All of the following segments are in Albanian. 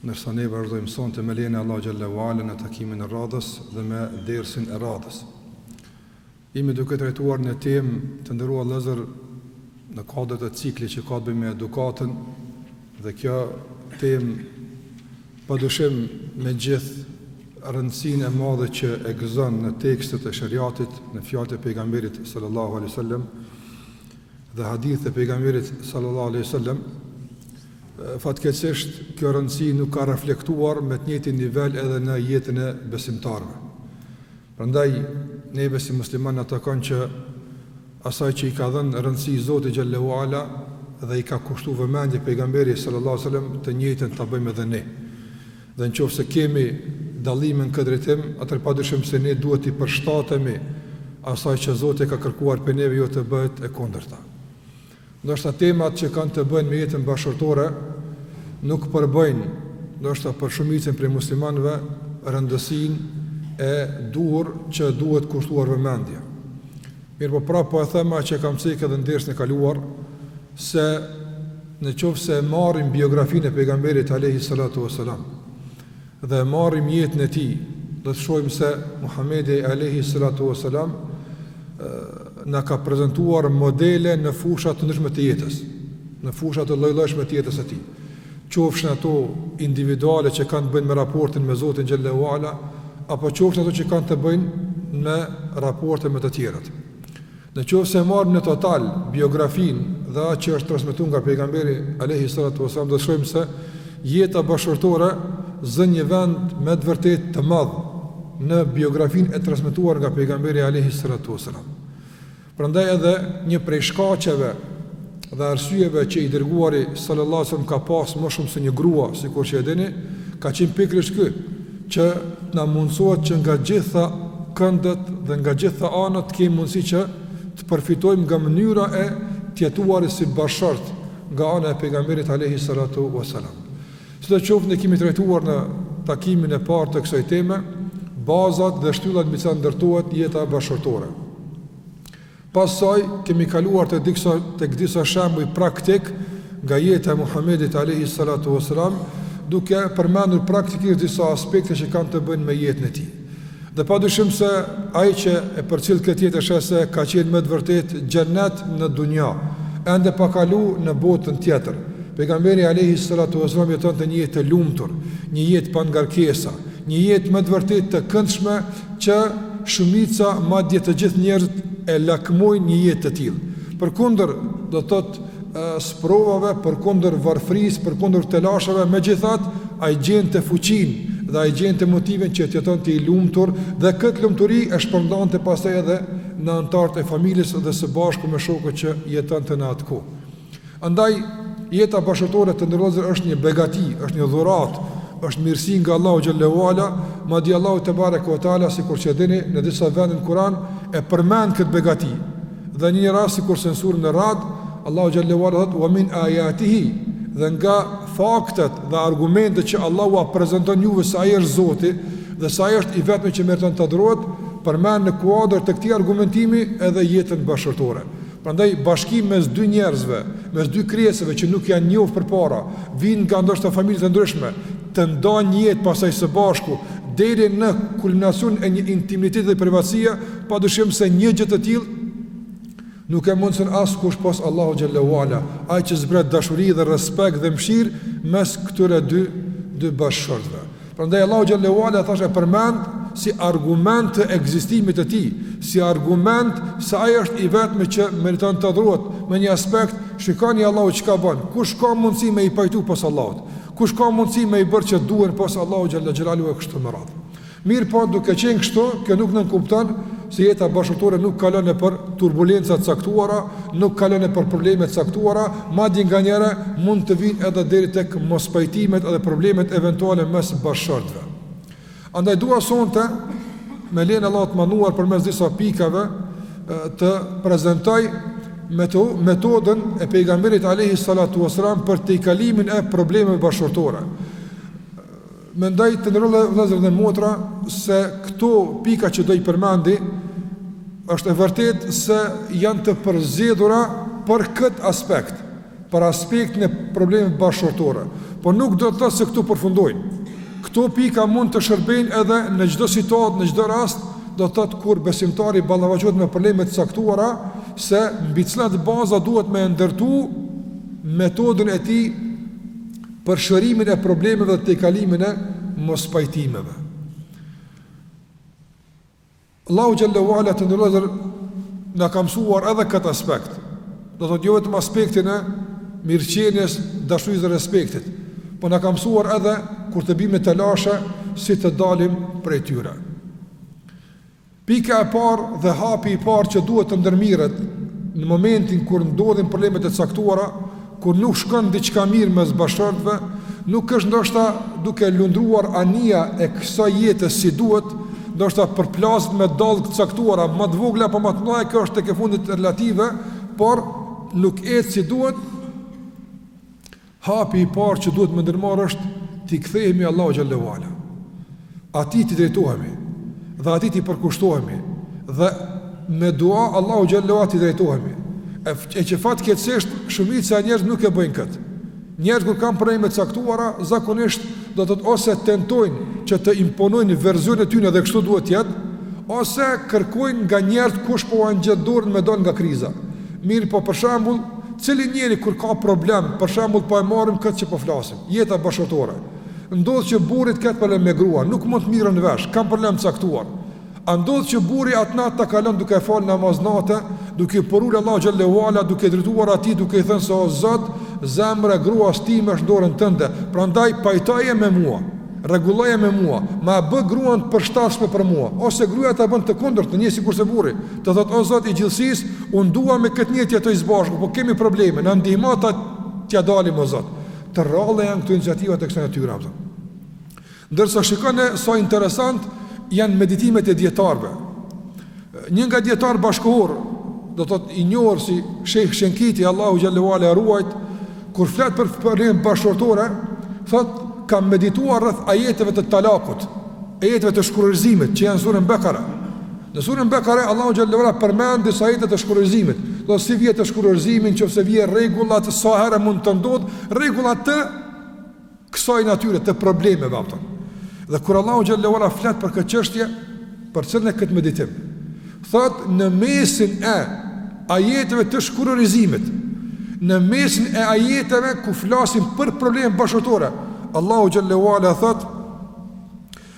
Ndërsa ne vazhdojmë sonte me lejen e Allahu xhelle ue ala në takimin e radhës dhe me dersin e radhës. Jemi duke trajtuar një temë të nderuar vëllezër në kuadër të ciklit që ka të bëjë me edukatën dhe kjo temë padyshim me gjithë rëndësinë e madhe që e gëzon në tekstet e shariatit, në fjalët e pejgamberit sallallahu alaihi wasallam, dhe hadithet e pejgamberit sallallahu alaihi wasallam fatkeqësisht kjo rëndësi nuk ka reflektuar me të njëjtin nivel edhe në jetën e besimtarëve. Prandaj neve si muslimanë na takon që asaj që i ka dhënë rëndësi Zoti xhelle ue ala dhe i ka kushtuar vëmendje pejgamberi sallallahu alaihi wasallam të njëjtën ta bëjmë edhe ne. Dhe në qoftë se kemi dallime në këtë drejtim, atëherë padyshim se ne duhet t'i përshtatemi asaj që Zoti e ka kërkuar prej neve, jo të bëhet e kundërta. Ndoshta temat që kanë të bëjnë me jetën bashkëshortore nuk përbëjnë, ndoshta për shumicën prej muslimanëve, rëndësinë e duhur që duhet kushtuar vëmendje. Mirëpo prapë po e them atë që e kam cekë edhe në dersin e kaluar, se në qoftë se e marrim biografinë e pejgamberit alayhi salatu wasalam dhe e marrim jetën e tij, do të shohim se Muhamedi alayhi salatu wasalam na ka prezantuar modele në fusha të ndryshme të jetës, në fusha të lloj-llojshme të jetës së tij. qofshin ato individuale që kanë të bëjnë me raportin me Zotin xhelle ue ala apo qofshin ato që kanë të bëjnë me raporte me të tjerët. Në qoftë se e marrim në total biografinë dhe atë që është transmetuar nga pejgamberi alayhi salatu wasallam do të shohim se jeta bashkëshortore zë një vend me të vërtetë të madh në biografinë e transmetuar nga pejgamberi alayhi salatu wasalam. Prandaj edhe një prej shkaqeve dhe arsyeve që i dërguari sallallahu alajhi wasallam ka pas më shumë se një grua, sikur që e dini, ka qenë pikërisht ky, që të na mundësohet që nga gjitha këndet dhe nga gjitha anët të kemi mundësi që të përfitojmë nga mënyra e të jetuarit si bashkëshort nga ana e pejgamberit alayhi salatu wasalam. Sidoqoftë ne kemi trajtuar në takimin e parë të kësaj teme bazat dhe shtyllat mbi të cilat ndërtohet jeta bashkëshortore. Pastaj kemi kaluar te disa tek disa shembuj praktikë nga jeta e Muhamedit alayhi salatu wasalam, duke përmendur praktikisht disa aspekte që kanë të bëjnë me jetën e tij. Dhe padyshim se ai që e përcjell këtë jetë e sheh se ka qenë me të vërtetë xhennet në dunja, ende pa kalu në botën tjetër. Pejgamberi alejhi selatu vesselam jetonte një jetë të lumtur, një jetë pa ngarkesa, një jetë me të vërtetë të këndshme që shumica, madje të gjithë njerëzit e lakmojnë një jetë të tillë. Përkundër, do të thotë, sprovave, përkundër varfërisë, përkundër telasheve, megjithatë, ai gjente fuqinë dhe ai gjente motivin që të jetonte i lumtur dhe këtë lumturi e shpërndante pastaj edhe në anëtarët e familjes dhe së bashku me shokët që jetonte në atë kohë. Andaj jeta bashkëshortore të nderuar vëllezër është një begati, është një dhuratë, është mirësi nga Allahu xhelle ue ala, madje Allahu tebareke ue teala sikur që dini në disa vende në Kur'an e përmend këtë begati. Dhe në një rast sikurse në surën Ar-Ra'd, Allahu xhelle ue ala thotë: "Wa min ayatihi" dhe nga faktet dhe argumentet që Allahu ua prezanton juve se ai është Zoti dhe se ai është i vetmi që meriton të adhurohet, përmend në kuadër të këtij argumentimi edhe jetën bashkëshortore. Prandaj bashkim mes dy njerëzve, mes dy krijesave që nuk janë njohur përpara, vijnë nga ndoshta familje të ndryshme, të ndajnë jetë pastaj së bashku deri në kulminacionin e një intimiteti dhe privatësie, padyshim se një gjë të tillë nuk e mundëson askush pos Allahu xhelle ue ala, ai që zbret dashuri dhe respekt dhe mëshirë mes këtyre dy dy bashkëshortëve. Prandaj Allahu xhelle ue ala thashë e përmend si argument të ekzistimit të tij, si argument se ai është i vetmi që meriton të adhurohet. Në një aspekt, shikoni Allahu çka bën. Kush ka mundësi me i pajtu pos Allahut? Kush ka mundësi me i bërë që duhen pos Allahu xhelle xhelaluhu e kështu me radhë. Mirëpo duke qenë kështu, kjo nuk nënkupton se jeta bashkëshortore nuk kalon nëpër turbulenca të caktuara, nuk kalon nëpër probleme të caktuara, madje nganjëherë mund të vijnë edhe deri tek mospajtimet dhe problemet eventuale mes bashkëshortëve. Andaj dua sonte me lejen e Allahut të Madhëruar përmes disa pikave të prezantoj metodën e pejgamberit alayhi salatu wasalam për tejkalimin e problemeve bashkëshortore. Mendoj të nderuar vëllezër dhe motra se këto pika që do i përmendi është e vërtetë se janë të përzgjedhura për këtë aspekt. për aspektin e problemeve bashkëshortore, por nuk do të thotë se këtu përfundojnë. Këto pika mund të shërbejnë edhe në çdo situatë, në çdo rast, do të thotë kur besimtari ballafaqohet me probleme të caktuara, se mbi cilat baza duhet me ndërtu metodën e tij për shërimin e problemeve dhe tejkalimin e mospajtimeve. Allahu xhelle ue ala të nderuar vëllezër na ka mësuar edhe këtë aspekt. Do të thotë jo vetëm aspektin e mirëqenies, dashurisë dhe respektit, por na ka mësuar edhe kur të biem në telashe si të dalim prej tyre. Pika e parë dhe hapi i parë që duhet të ndërmerret në momentin kur ndodhin problemet e caktuara Kur nuk shkon diçka mirë mes bashkëshortëve, nuk është ndoshta duke lundruar anija e kësaj jete si duhet, ndoshta përplaset me dallgë të caktuara, më të vogla apo më të mëdha, kjo është tek e fundit relative, por nuk ecë si duhet, hapi i parë që duhet me ndërmarrë është t'i kthehemi Allahut xhelle ue ala. Atij t'i drejtohemi dhe atij t'i përkushtohemi dhe me dua Allahut xhelle ue ala t'i drejtohemi. E që fatkeqësisht shumica e njerëzve nuk e bëjnë këtë. Njerëzit kur kanë probleme të caktuara, zakonisht do të thotë ose tentojnë që të imponojnë versionin e tyre dhe kështu duhet të jetë, ose kërkojnë nga njerëzit kush po ua zgjat dorën me dal nga kriza. Mirëpo për shembull, cili njeri kur ka problem, për shembull po e marrim këtë që po flasim, jeta bashkëshortore. Ndodh që burri të ketë problem me gruan, nuk mund të merren vesh, kanë problem të caktuar. A ndodh që burri atë natë ta kalon duke fal namaz nate, duke iu përul Allahut xhelle ue ala, duke iu drejtuar atij, duke i thënë se o Zot, zemra e gruas time është në dorën tënde, prandaj pajtoje me mua, rregulloje me mua, ma bë gruan të përshtatshme për mua, ose gruaja ta bën të kundërt, të njëjtën sikurse burri, të thotë o Zot i gjithësisë, unë dua me këtë njeri të jetoj së bashku, po kemi probleme, na ndihmo të t'ia dalim o Zot. Të rralla janë këto iniciativa të kësaj natyre apo. Ndërsa shikon se sa interesant janë meditimet e dijetarëve. Një nga dijetarët bashkëkohor, do të thotë i njohur si Shejh Shenkiti Allahu xhelle ue ala e ruajt, kur flet për probleme bashkëshortore, thotë kam medituar rreth ajeteve të talakut, ajeteve të shkurorëzimit që janë në suren Bekare. Në suren Bekare, Allahu xhelle ue ala përmend disa ajete të shkurorëzimit. Dot si vjen te shkurorëzimi në qoftë se vjen rregullat sa herë mund të ndodh, rregulla të kësaj natyre të problemeve apo. Dhe kur Allahu xhelle ue ala flet për këtë çështje, përcillne këtë meditim? Thot në mesin e ajeteve të shkurorëzimit, në mesin e ajeteve ku flasin për probleme bashkëshortore, Allahu xhelle ue ala thot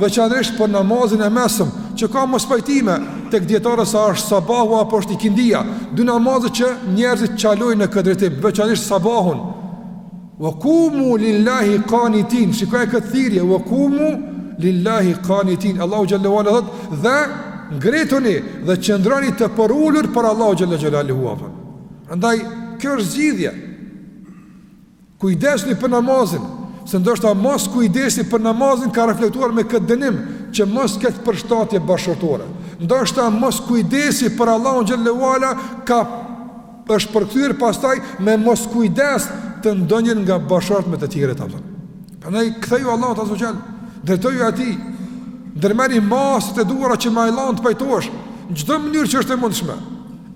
veçanërisht për namazin e mesëm, që ka mospajtime tek dijetarët se a është sabahu apo është ikindia, dy namaze që njerëzit çalojnë në këtë drejtim, veçanërisht sabahun. Wa qumu lillahi qanitin, shikoje këtë thirrje, wa qumu lillahi qanitin. Allahu xhelle ue ala thot, dhe ngrihuni dhe qëndroni të përulur para Allahut xhelle xhelaluhu. Prandaj kjo është zgjidhja. Kujdesuni për namazin, se ndoshta moskujdesi për namazin ka reflektuar me këtë dënim që mos ketë përshtatje bashkëshortore. Ndoshta moskujdesi për Allahun xhelle ue ala ka është përkthyer pastaj me moskujdes të ndonjërit nga bashkëshortët me të tjerët apo. Prandaj ktheju Allahut azze ue xhel, drejtoju atij. Ndërmerri masat e duhura që me Allahun të pajtohesh në çdo mënyrë që është e mundshme.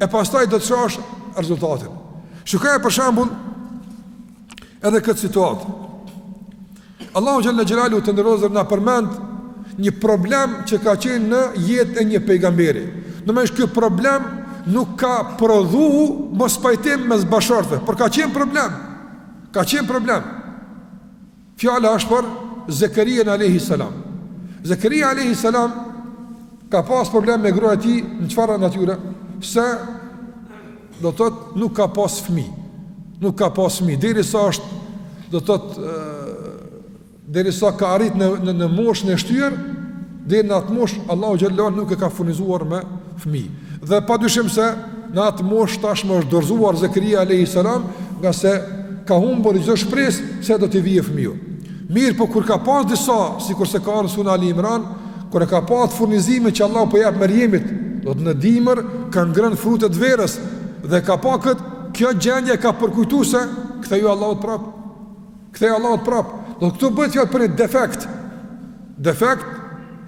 E pastaj do të shohësh rezultatin. Shikoje për shembull edhe këtë situatë. Allahu xhalla xhelalu të nderoftë na përmend një problem që ka qenë në jetën e një pejgamberi. Domethënë ky problem nuk ka prodhu mospajtim mes bashkëshortëve, por ka qenë problem. Ka qenë problem. Fjala është për Zekerijen alejhi selam. Zekerija alejhi selam ka pas problem me gruan e tij në çfarë natyre? Se do të thotë nuk ka pas fëmijë. Nuk ka pas fëmijë derisa është do të thotë derisa ka arrit në në, në moshën e shtyrë, dhe në atë mosh Allahu xhelle nuk e ka furnizuar me fëmijë. Dhe padyshim se në atë mosh tashmë është dorzuar Zakaria alayhis salam, ngase ka humbur çdo shpresë se do t'i vijë fëmiu. Mirëpo kur ka pas disa, sikurse ka ardhur n'suren Ali Imran, kur e ka pa furnizimin që Allahu po i jap Merjemit, do thotë në dimër ka ngrën frutet e verës dhe e ka pa kët, kjo gjendje e ka përkujtuar se ktheju Allahut prap Ktheju Allahut prap. Do këtu bëhet fjalë për një defekt. Defekt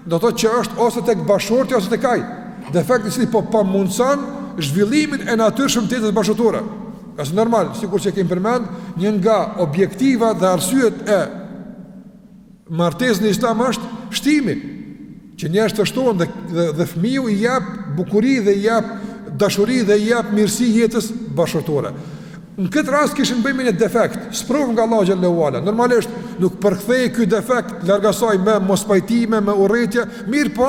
do të thotë që është ose tek bashkëshortja ose tek ai. Defekt i cili po pamundson zhvillimin e natyrshëm të jetës bashkëshortore. Është normal, sikur që kemi përmend, një nga objektivat dhe arsyet e Martesës në islam është shtimi, që njerëzit të shtohen dhe dhe, dhe fëmiu i jap bukuri dhe i jap dashuri dhe i jap mirësi jetës bashkëshortore. Në këtë rast kishim të bëjmë me një defekt, sprovë nga Allahu xhelle ve ala. Normalisht nuk përkthehej ky defekt larg asaj me mospajtime, me urrejtje, mirëpo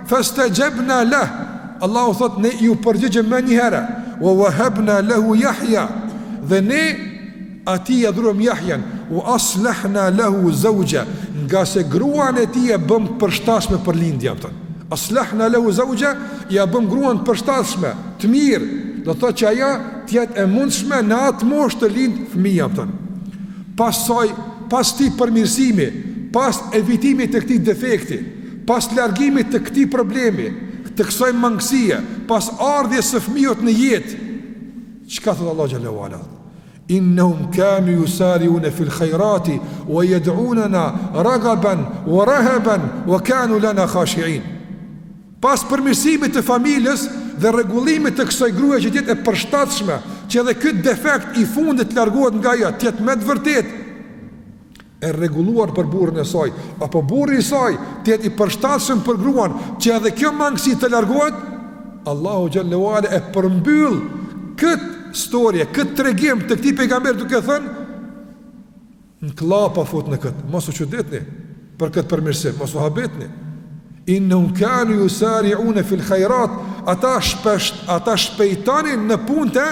Fastajabna lah, Allahu thot ne iu përgjigjëm menjëherë, wa wahabna lahu Yahya, dhe ne atij ia dhuruam Yahyan, wa aslahna lahu zawja, ngase gruan e tij e bëm të përshtatshme për lindje, a po thot. Aslahna lahu zawja, ia bëm gruan të përshtatshme, të mirë, do thot që ajo të jetë e mundshme në atë moshë të lind fëmijë, a po thot. Pastaj pas këtij përmirësimi, pas evitimit të këtij defekti, Pas largimit të këtij problemi, të kësaj mangësie, pas ardhjes së fëmijës në jetë, çka thotë Allahu xhelle ve ala? Innahum kanu yusari'una fil khairati wa yad'unana ragaban wa rahaban wa kanu lana khashi'in. Pas përmirësimit të familjes dhe rregullimit të kësaj gruaje që t'jetë e përshtatshme, që edhe ky defekt i fundit të largohet nga ajo, të jetë me të vërtetë e rregulluar për burrin e saj, apo burri i saj të jetë i përshtatshëm për gruan, që edhe kjo mangësi të largohet, Allahu xhelle ve ala e përmbyll kët storje, kët tregim të këtij pejgamberi duke thënë në klapa fut në kët, mos u çuditni për kët përmirësim, mos u habitni. Innahum kanu yusari'una fil khairat, ata shpesht, ata shpejtonin në punët e,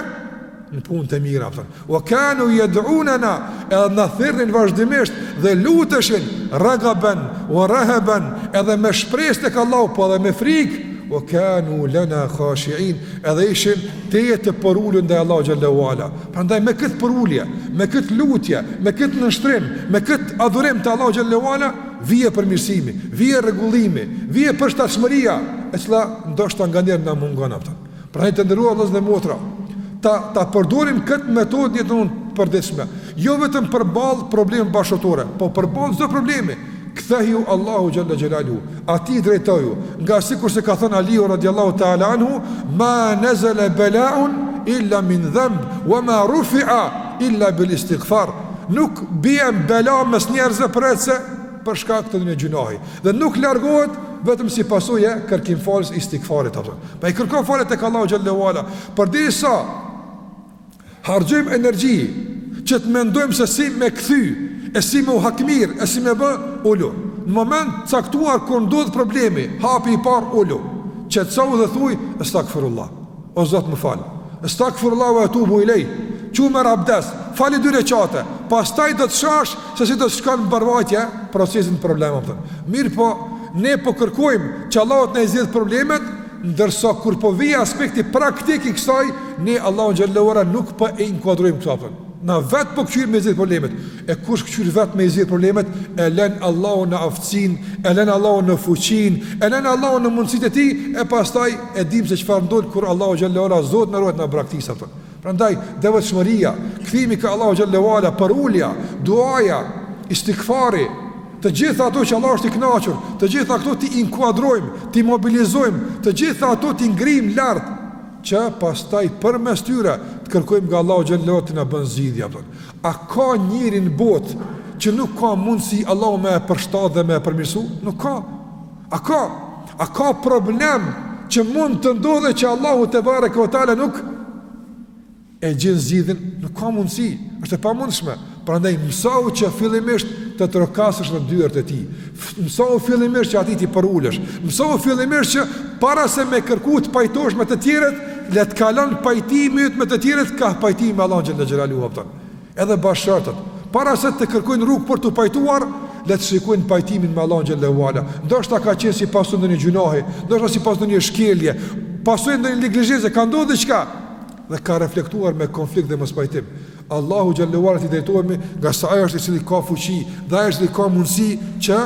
në punët e mira, kupton. Wa kanu yad'unana, edhe na thirrnin vazhdimisht dhe luteshin ragaban wa rahaban, edhe me shpresë tek Allahu, po edhe me frikë, wa kanu lana khashi'in, edhe ishin tejet të përulur ndaj Allahu xhalla ua ala. Prandaj me këtë përulje, me këtë lutje, me këtë nënshtrim, me këtë adhurim te Allahu xhalla ua ala, Vije përmirësimi, vije rregullimi, vije përshtatshmëria, e cila ndoshta nganjëherë na mungon, kupton. Prandaj të nderuar vëllezër dhe motra, ta ta përdorim këtë metodë në jetën tonë të përditshme, jo vetëm përballë problemeve bashkëshortore, po përballë çdo problemi, kthehju Allahut xhalla xhelaluhu, atij drejtoju, nga sikurse ka thënë Aliu radiallahu taala anhu, ma nazala balaun illa min dhanb, wa ma rufi'a illa bil istighfar. Nuk bjen bela mes njerëzve përveçse për shkak të ndonjë gjynahi dhe nuk largohet vetëm si pasojë e kërkimfaljes, istigfarit, kupton. Pa i kërkuar falje tek Allahu xhalla ua ala, përderisa harxhojmë energji që të mendojmë se si me kthy, e si me u hakmir, e si me bë, ulu. Në moment të caktuar kur ndodh problemi, hapi i parë ulu. Qetësohu dhe thuaj estagfirullah. O Zot më fal. Estagfirullah wa atubu ilejh. Çu merr abdes, fali dy rekate, pastaj do të shohësh se si do të shkon mbarëvajtja procesi në problem, kupton. Mirëpo, ne po kërkojmë që Allahu të na i zgjidh problemet, ndërsa kur po vi aspekti praktik i kësaj, ne Allahu xhalla ua ala nuk po e inkuadrojmë këtu, kupton. Na vet po këqyrim me i zgjidh problemet. E kush këqyr vetë me i zgjidh problemet, e len Allahu në aftësinë, e len Allahu në fuqinë, e len Allahu në mundësitë e tij, e pastaj e dimë se çfarë ndodh kur Allahu xhalla ua ala, Zot na ruajt, na braktis, kupton. Prandaj devotshmëria, kthimi ka Allahu xhalla ua ala, përulja, duaja, istigfari, të gjitha ato që Allahu është i kënaqur, të gjitha ato t'i inkuadrojmë, t'i mobilizojmë, të gjitha ato t'i ngrijmë lart që pastaj përmes tyre të kërkojmë nga Allahu xhalla ua ala të na bën zgjidhje, kupton. A ka njeri në botë që nuk ka mundësi Allahu me e përshtatë dhe me e përmirësu? Nuk ka. A ka? A ka problem që mund të ndodhe që Allahu tebareke ue teala nuk e gjen zgjidhjen? Nuk ka mundësi. është e pamundshme. Prandaj mësohu që fillimisht të trokasësh në dyert e tij. Mësohu fillimisht që atij t'i përulesh. Mësohu fillimisht që para se me kërku të pajtohesh me të tjerët, le të kalon pajtimi yt me të tjerët ka pajtimi me Allahun xhalla xhelaluhu, kupton. Edhe bashkëshortët, para se të kërkojnë rrugë për t'u pajtuar, le të shikojnë pajtimin me Allahun xhalla ua ala. Ndoshta ka qenë si pasojë ndonjë gjynahi, ndoshta si pasojë ndonjë shkelje, pasojë ndonjë neglizhence, ka ndodhur diçka dhe ka reflektuar me konflikt dhe mospajtim. Allahu xhallahu ala t'i drejtohemi ngase ai është i cili ka fuqi dhe ai i cili ka mundësi që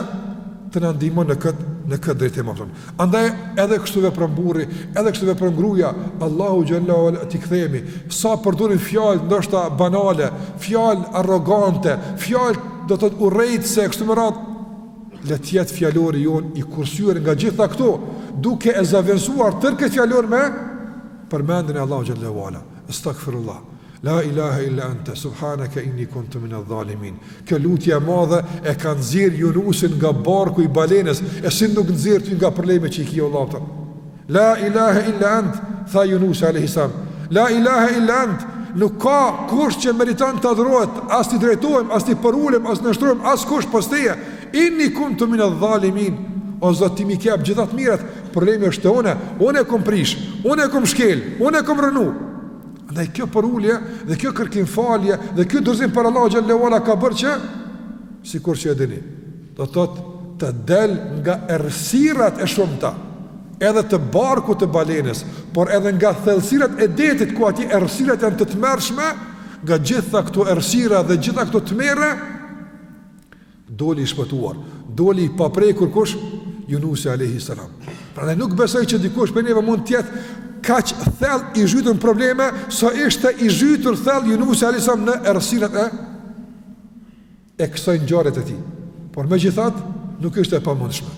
të na ndihmon në kët në kët drejtim apo. Andaj edhe kështu vepron burri, edhe kështu vepron gruaja, Allahu xhallahu ala t'i kthehemi. Sa përdorim fjalë ndoshta banale, fjalë arrogante, fjalë do thotë urrejtëse kështu me radh le të jetë fjalori jon i kursyer nga gjitha këto, duke e zavendësuar tërë këtë fjalor me përmendjen e Allahu xhallahu ala. Astaghfirullah. La ilahe illa ente subhaneke inni kuntu minel zalimin Kjo lutje e madhe e ka nxjerr Junusin nga barku i balenës E si nuk nxjerr ty nga probleme që i kije o vlla La ilahe illa ente Tha Junusi a.s. La ilahe illa ente Nuk ka kush që meriton të adhurohet As t'i drejtohem, as t'i përulem, as t'i nënshtrohem As kush pos teje Inni kuntu minel zalimin O Zot ti m'i ke gjitha t'mirat, problemi është te une, une e kom prish, une e kom shkel, une e kom rrënu. Andaj kjo përulje dhe kjo kërkim falje dhe kjo dorëzim para Allahu xhallahu ala ka bërë që sikur që e dini. Do të thotë të del nga errësirat e shumta, edhe të barkut të balenës, por edhe nga thellësirat e detit ku aty errësirat janë të tmerrshme, nga gjitha këto errësira dhe gjitha këto tmerre Doli i shpëtuar, doli i paprekur kush? Junusi alayhi salam. Prandaj nuk besoj që dikush prej neve mund të jetë kaq thell i zhytur në probleme sa ishte i zhytur thell Junusi alayhi salam në errësirat e e kësaj ngjarje të tij. Por megjithatë, nuk ishte e pamundshme.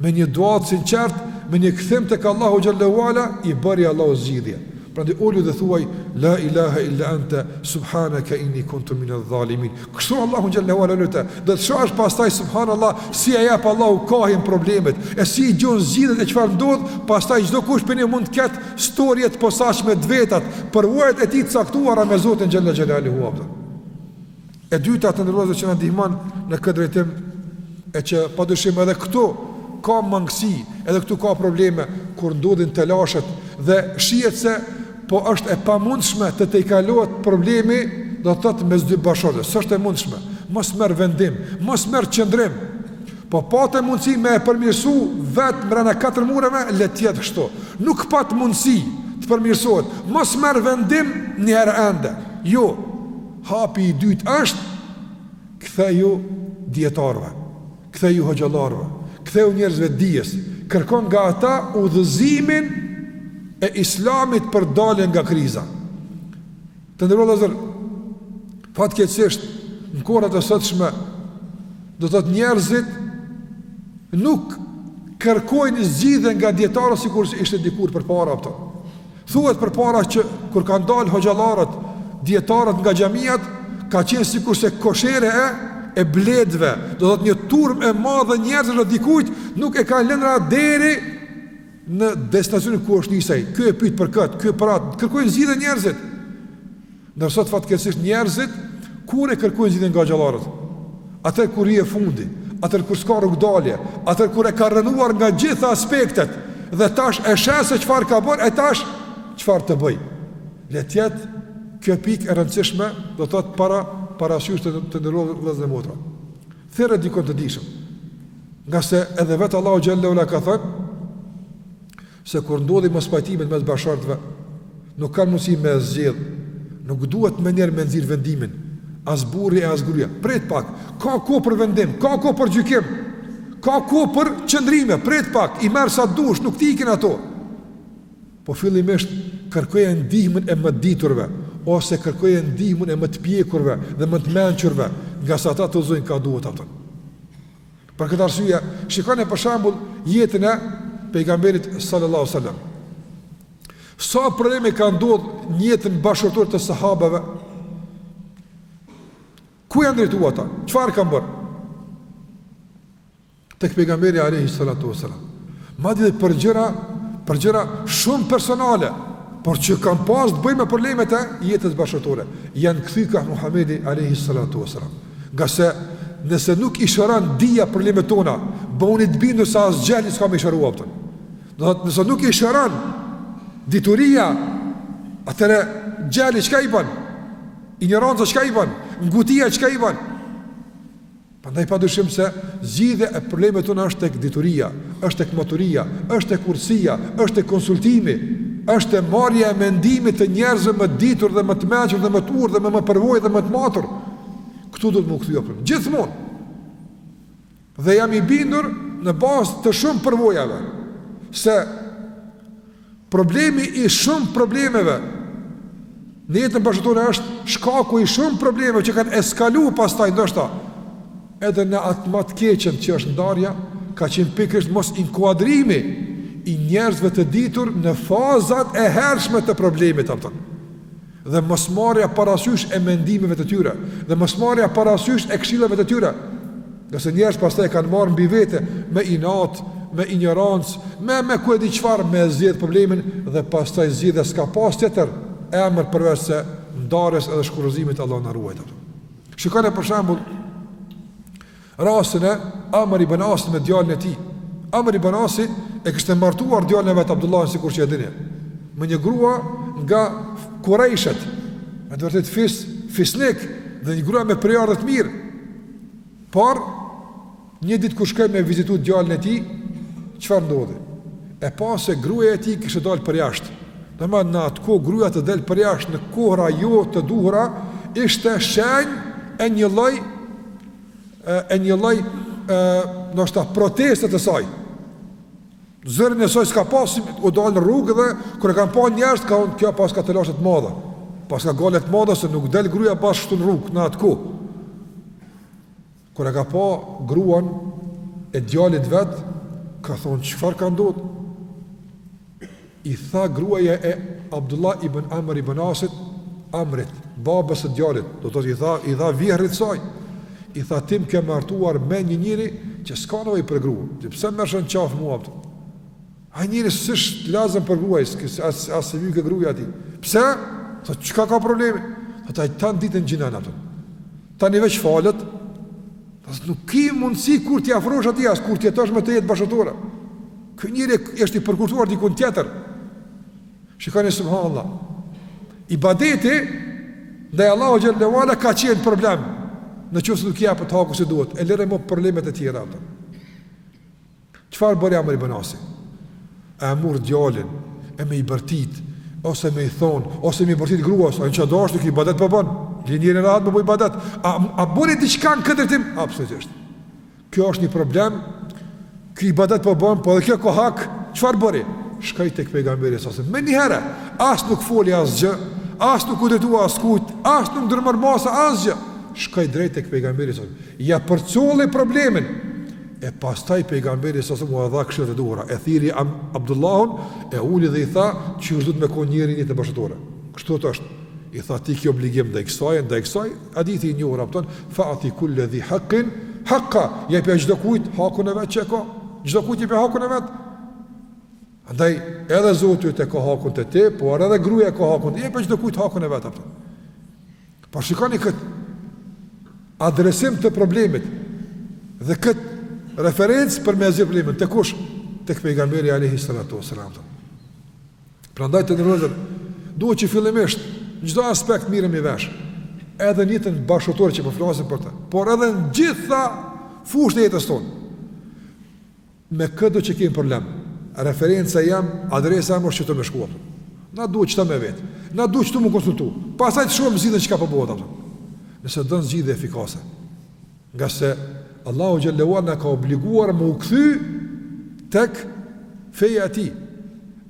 Me një dua të sinqertë, me një kthim tek Allahu xhallahu ala, i bëri Allahu zgjidhje. Prandaj ulu dhe thuaj la ilaha illa anta subhanaka inni kuntu min adh-dhalimin. Kështu Allahun xhallahu ala lute. Do të shohësh pastaj subhanallahu si e jap Allahu kahjen problemet, e si i gjon zgjidhjet e çfarë ndodh, pastaj çdo kush prej neve mund të ketë storje të posaçme të vetat për duatë e tij të caktuara me Zotin xhallahu xhallahu. E dyta të nderuar vëllezër që na ndihmon në këtë drejtim e që pa dyshim edhe këtu ka mangësi, edhe këtu ka probleme kur ndodhin telashet dhe shihet se po është e pamundshme të tejkalohet problemi do të thotë mes dy bashkëshortëve, s'është e mundshme, mos merr vendim, mos merr qëndrim, po pate mundësi me e përmirësu vetë mrena 4 mureve, le të jetë kështu, nuk pate mundësi të përmirësohet, mos merr vendim njëherë ende, jo, Hapi i dytë është, ktheju dijetarëve, ktheju hoxhallarëve, ktheju njerëzve të dijes, kërko nga ata udhëzimin e Islamit për daljen nga kriza. Të nderuar vëllezër, fatkeqësisht në kohën e sotshme do thotë njerëzit nuk kërkojnë zgjidhje nga dietarët sikur ishte dikur përpara apo. Thuhet përpara që kur kanë dalë hoxhallarët, dijetarët nga xhamiat, ka qenë sikurse koshere e e bletëve, do thotë një turmë e madhe njerëzve, dikujt nuk e kanë lënë atë deri në destinacionin ku është nis ai. Ky e pyet për kët, ky për atë, kërkojnë zgjidhje njerëzit. Ndërsa sot fatkeqësisht njerëzit kur e kërkojnë zgjidhjen nga hoxhallarët. Atëherë kur i vjen fundi, atëherë kur s'ka rrugëdalje, atëherë kur e ka rrënuar nga gjitha aspektet dhe tash e sheh se çfarë ka bërë e tash çfarë të bëj. Le të jetë kjo pikë e rëndësishme, do të thotë para parasysh, të nderuar vëllezër dhe motra. Thirrë dikon të dijshëm. Ngase edhe vetë Allahu xhel-le ue ala ka thënë se kur ndodhin mospajtimet mes bashkëshortëve, nuk kanë mundësi me zgjidh, nuk duhet menjëherë me nxirr vendimin, as burri e as gruaja. Prit pak, ka kohë për vendim, ka kohë për gjykim. Ka kohë për qëndrime, prit pak, i merr sa dush, nuk të ikin ato. Po fillimisht kërkoje ndihmën e më të diturve ose kërkoje ndihmën e më të pjekurve dhe më të mençurve, ngase ata të udhëzojnë ka duhet, do thotë. Për këtë arsye, shikoni për shembull jetën e pejgamberit sallallahu alajhi wasallam. Sa probleme ka ndodhur në jetën bashkëshortore të sahabeve? Ku janë drejtuar ata? Çfarë kanë bërë? Tek pejgamberi alayhi salatu wasallam. Madje për gjëra, për gjëra shumë personale, por që kanë pas të bëjnë me problemet e jetës bashkëshortore. Janë kthy ka Muhamedi alayhi salatu wasallam. Ngase nëse nuk i shëron dija problemet tona, bëhuni të bindur se asgjë s'ka me i shëru ato. Do thotë, nëse nuk i shëron dituria, atëherë xhehli çka i bën? Injoranca çka i bën? Ngutia çka i bën? Prandaj pa dyshim se zgjidhja e problemeve tona është tek dituria, është tek maturia, është tek urtësia, është tek konsultimi, është e marrja e mendimit të njerëzve më të ditur dhe më të mençur dhe më të urtë dhe më me përvojë dhe më të matur. Këtu duhet me u kthy prej Gjithmonë Dhe jam i bindur në bazë të shumë përvojave Se Problemi i shumë problemeve Në jetën bashkëshortore është shkaku i shumë problemeve që kanë eskalu pastaj ndoshta Edhe në atë ma të keqen që është ndarja Ka qenë pikërisht mosinkuadrimi I njerëzve të ditur në fazat e hershme të problemit do thotë dhe mosmarrja parasysh e mendimeve të tyre dhe mosmarrja parasysh e këshillave të tyre. Ngase njerëzit pastaj e kanë marrë mbi vete me inat, me injorancë, me me ku e di çfarë me zgjidh problemin dhe pastaj zgjidhja s'ka pas tjetër emër përveç se ndarjes edhe shkurorëzimit Allah na ruajt. Shikoni për shembull Rastin e Amr ibn Asit me djalin e tij. Amr ibn Asi e kishte martuar djalin e vet Abdullahin sikur që e dini. Me një grua nga Kurejshët, me të vërtetë fis, fisnik dhe një grua me prejardhë të mirë. Por një ditë kur shkoi me vizitu djalin e tij, çfarë ndodhi? E pa se gruaja e tij kishte dalë përjashtë. Domethënë në atë kohë gruaja të del përjashtë në kohëra jo të duhura ishte shenjë e një lloj e një lloj ndoshta proteste të saj. Zërin e saj s'ka pas u dal në rrugë dhe kur e kanë pa njerëz kanë thonë kjo paska telashe të mëdha. Paska halle të mëdha se nuk del gruaja bash kështu në rrugë në atë kohë. Kur e ka pa gruan e djalit vet ka thonë çfarë ka ndodhur? I tha gruaja e Abdullah ibn Amr ibn Asit, Amrit, babës së djalit, do të thotë i tha, i tha vjehrrit saj, i tha ti m'ke martuar me një njeri që s'ka nevojë për grua, që pse merr në qafë mua pra? Ai njeri s'është lazëm për grua, as as i vyke gruja atij. Pse? Tha, çka ka problemi? Tha, tha ai tanë ditën agjinon atë. Tha ai veç falet, tha nuk ki mundësi kur t'i afrohesh atij as kur të jetosh me të jetë bashkëshortore. Ky njeri është i përkushtuar diku tjetër. Shikoni subhanallah. Ibadeti ndaj Allahu xhele ue ala ka qenë problem. Në qoftë se nuk i jepet haku si duhet. E lëre ma problemet e tjera ato. Çfarë bëri Amr ibn Asi? A e mur djalin, e me i bërtit, ose me i thonë, ose me i bërtit gruas, hej çka do ashtu, ky ibadet po bon, lije njerin rehat me bo ibadet, a, a bëri diçka në këtë drejtim? Absolutisht. Kjo është një problem, ky ibadet po bon, po edhe kjo ka hak, çfarë bëri? Shkoi tek pejgamberi s.a.s., menjëherë, as nuk foli asgjë, as nuk iu drejtua askujt, as nuk ndërmori masa asgjë, shkoi drejt tek pejgamberi s.a.s., ia përcolli problemin, E pastaj pejgamberi s.a.s. u dha këshillat e duhura. E thirri Abdullahun, e uli dhe i tha, "Çysh duhet me kon njeri në jetë bashkëshortore." Kështu të është. I tha ti ke obligim ndaj kësaj, ndaj kësaj, hadithi i njohur apo ton, fa ati kul ladhi haqqin haqqa, jepja çdokujt hakun e vet çka ka. Çdokujt jepe hakun e vet. Andaj edhe Zoti të ka hakun te ti, por edhe gruaja ka hakun, jepja çdokujt hakun e vet apo. Po shikoni kët adresim të problemit dhe këtë referencë për me zgjidh problemin tek kush tek pejgamberi alayhi salatu wasalam. Prandaj të nderuar duhet që fillimisht çdo aspekt mirë me e pesh. Edhe në jetën bashkëshortore që po flasim për të, por edhe në gjitha fushat e jetës tonë. Me këdo që kemi problem? Referenca jem, adresa jem është qëtu me shkuar. Na duhet qëta me vet. Na duhet qëtu m'u konsultu. Pastaj shumë zgjidhen qëka po bohet, a kupton. Nëse don zgjidhje efikase. Ngase Allahu Xhel-le ve ala na ka obliguar me u kthy tek feja e tij.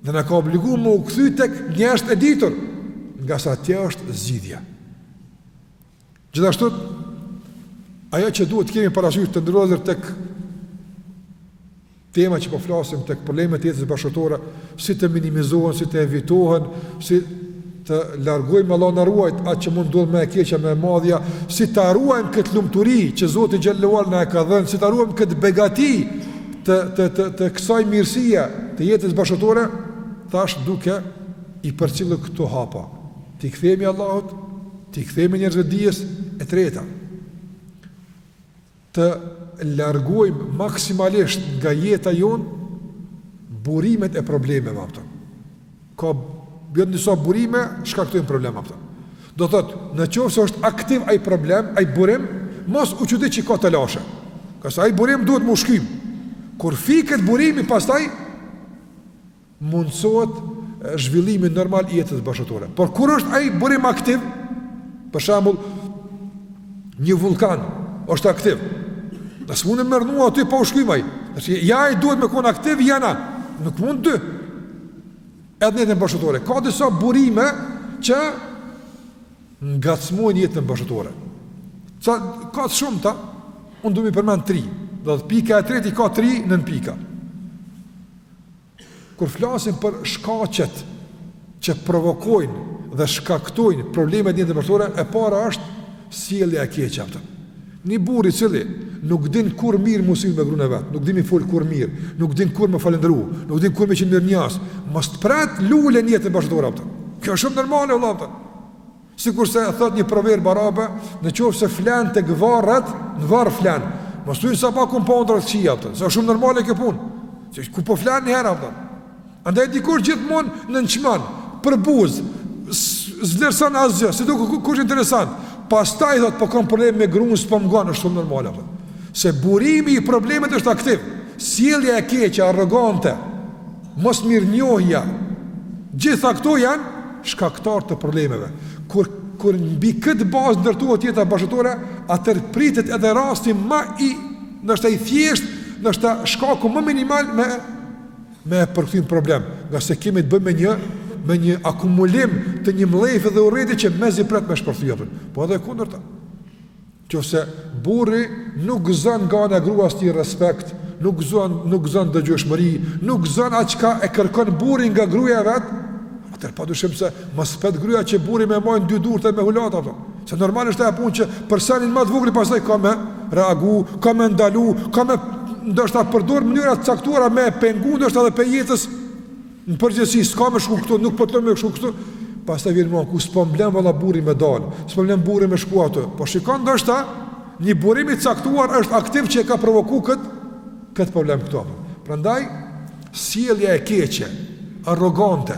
Dhe na ka obliguar me u kthy tek njerëzit e ditur. Ngase atje është zgjidhja. Gjithashtu, ajo që duhet të kemi parasysh të nderuar vëllezër tek tema që po flasim tek problemet e jetës bashkëshortore, si të minimizohen, si të evitohen, si të largojmë Allahu na ruajt atë që mund të jetë më e keqja, më e madhja, si ta ruajmë këtë lumturi që Zoti Xhel-le ve ala na e ka dhënë, si ta ruajmë këtë begati të, të, të, të kësaj mirësie të jetës bashkëshortore, thashë duke i përcjellë këto hapa. T'i kthehemi Allahut, t'i kthehemi njerëzve të dijes, e treta, të largojmë maksimalisht nga jeta jonë burimet e problemeve, a kupton. Ka, jon disa burime shkaktojnë probleme, a kupton. Do thotë, në qoftë se është aktiv ai problem, ai burim, mos u çudit që ka telashe. Ngase ai burim duhet me u shkym. Kur fiket burimi pastaj mundësohet zhvillimi normal i jetës bashkëshortore. Por kur është ai burim aktiv, për shembull, një vullkan është aktiv. Na s'mundemi me rrnu aty pa u shkym ai. Ja ai duhet me kon aktiv ja na, nuk mund dy. Edhe në jetën bashkëshortore ka disa burime që ngacmojnë jetën bashkëshortore. Ca, ka të shumta, unë du m'i përmend tri. Do thotë pika e tretë i ka tri nënpika. Kur flasim për shkaqet që provokojnë dhe shkaktojnë problemet në jetën bashkëshortore, e para është sjellja e keqe, a kupton. Një burrë i cili nuk din kurrë mirë m'u sjell me grun e vet, nuk din m'i fol kurrë mirë, nuk din kurrë me falënderu, nuk din kurrë me qenë mirënjohës, mos të pret lule në jetën bashkëshortore, a kupton. Kjo është shumë normale vëlla. Sikurse thotë një proverb arabe, në qoftë se flen tek varret, në varr flen. Mos thuj se paskom pa ondrra të kqija, a kupton. Se është shumë normale kjo punë. Se ku po flen një herë, a kupton. Andaj ti kur gjithmonë nënçmon, përbuz, s'vlerëson asgjë, s'të duket kush interesant. Pastaj thot po kam problem me gruan, s'po m'ngon, është shumë normale, a kupton. Se burimi i problemit është aktiv. Sjellja e keqe, arrogante, Mosmirënjohja, gjitha këto janë shkaktar të problemeve. Kur kur mbi këtë bazë ndërtohet jeta bashkëshortore, atëherë pritet edhe rasti më i, ndoshta i thjesht, ndoshta shkaku më minimal me me u përkthy në problem, ngase kemi të bëjmë me një me një akumulim të një mllefi dhe urrejtje që mezi pret me shpërthy, a kupton. Po edhe e kundërta. Qoftë se burri nuk gëzon nga ana e gruas së tij respekt, nuk gëzon, nuk gëzon dëgjueshmëri, nuk gëzon atë çka e kërkon burri nga gruaja e vet, atëherë padyshim se mos pret gruaja që burri me majt n'dy durt e me hulat, a kupton. Se normal është ajo punë që për senin ma të vogël pastaj ka me reagu, ka me ndalu, ka me ndoshta përdor mënyra të caktuara me pengu ndoshta edhe pej jetës Në përgjithësi s'ka me shku këtu, nuk po të lo me shku këtu. Pastaj vjen: more ku s'po m'len valla burri me dal. S'po m'len burri me shku atje. Po shikon ndoshta një burim i caktuar është aktiv që e ka provoku kët kët problem këtu. Prandaj sjellja e keqe, arrogante,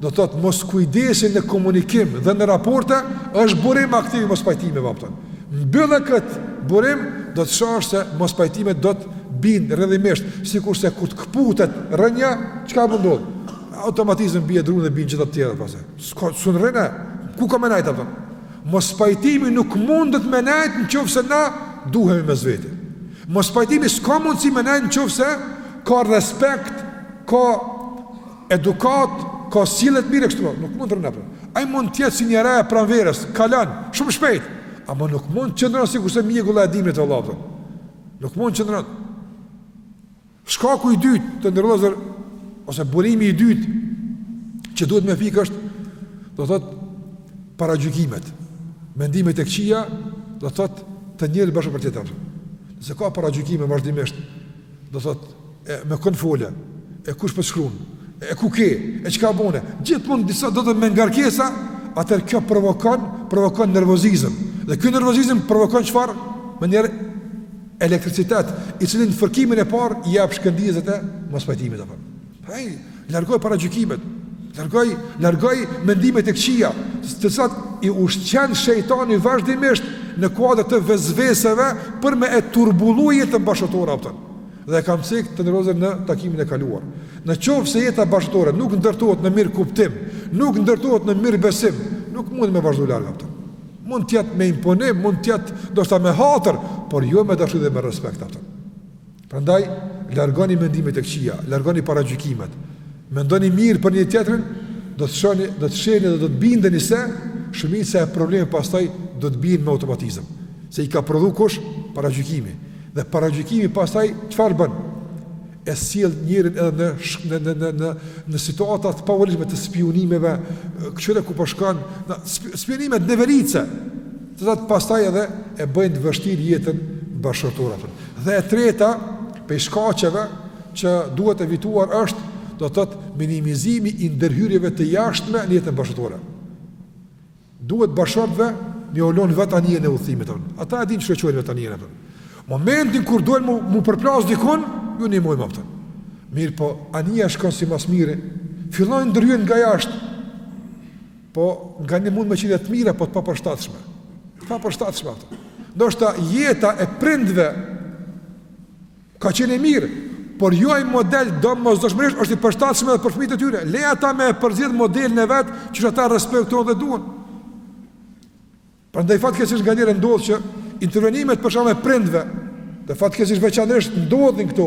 do të thotë moskujdesi në komunikim dhe në raporte është burim aktiv i mospajtimeve, a kupton. Mbylle kët burim do të shohësh se mospajtimet do të bijnë rrjedhimisht, sikurse kur të këputet rrënja, çka po ndodh? Automatizëm bje druni dhe bijnë gjitha t' tjera, pse? S'ka, s'mun rrin, ku ka me nejt, a kupton? Mospajtimi nuk mundet me nejt në qoftë se na duhemi mes veti. Mospajtimi s'ka mundësi me nejt në qoftë se ka respekt, ka edukatë, ka sjellje t'mirë kështu, nuk mund të rrin, a kupton. Ai mund të jetë si një re e pranverës, kalon shumë shpejt, ama nuk mund të qëndron sikurse mjegulla e dimrit vëllai. Nuk mund të qëndron. Shkaku i dytë të nderuar vllazër ose burimi i dytë që duhet me fik është do të thotë paragjykimet. Mendimet e këqija do të thotë të njërit bashkëshort për tjetrin. Nëse ka paragjykime vazhdimisht, do të thotë E me kon fole, e kush po t'shkrun, e ku ke, e çka bone, gjithmonë disa do të thotë me ngarkesa, atëherë kjo provokon, provokon nervozizëm, dhe kjo nervozizëm provokon çfarë, menjëherë elektricitet, i cili n' fërkimin e parë, i jap shkëndijëzat e mospajtimit, a kupton. Prandaj largoji paragjykimet, largoji, largoji mendimet e këqija, të cilat i ushqen shejtani vazhdimisht në kuadër të vesveseve për me e turbullu jetën bashkëshortore, a kupton. Dhe e kam cek të nderuar vllazën në takimin e kaluar. Në qoftë se jeta bashkëshortore nuk ndërtohet në mirëkuptim, nuk ndërtohet në mirëbesim, nuk mund me vazhdu larg, a kupton. Mund të jetë me imponim, mund të jetë ndoshta me hatër, por jo me dashni dhe me respekt, a kupton. Prandaj, largoni mendimet e këqija, largoni paragjykimet, Mendoni mirë për njëri-tjetrin, do të shohni, do të shihni dhe do të bindeni se shumica e problemeve pastaj do të bien me automatizëm. Se i ka prodhu kush? Paragjykimi. Dhe paragjykimi pastaj çfarë bën? E sjell njërin edhe në në në në në në situata të pavolitshme të spiunimeve, këqyre ku po shkon, na spiunime të neveritshme. Do të thotë pastaj edhe e bëjnë të vështirë jetën bashkëshortore. Dhe e treta, pej shkaqeve që duhet evituar është, do të thotë, minimizimi i ndërhyrjeve të jashtme në jetën bashkëshortore. Duhet bashkëshortëve me iu lënë vetë anijen e udhëtimit tonë. Ata e dinë qysh e çojnë vetë anijen atë. Momentin kur duhet mu, mu përplas dikun, ju nimojmë apo. Mirëpo, anija shkon si ma s'miri, fillojnë ndërhyrjet nga jashtë, po nganjëherë mund me qenë të mira, po të papërshtatshme. Papërshtatshme apo. Ndoshta jeta e prindve, Ka qenë e mirë, por jo ai model domosdoshmërisht është i përshtatshëm edhe për fëmijët e tyre. Lej ata me e përzgjedh modelin e vet që ata respektojnë dhe duan. Prandaj fatkeqësisht nganjëherë ndodh që intervenimet për shembull e prindve, dhe fatkeqësisht veçanërisht ndodhin këto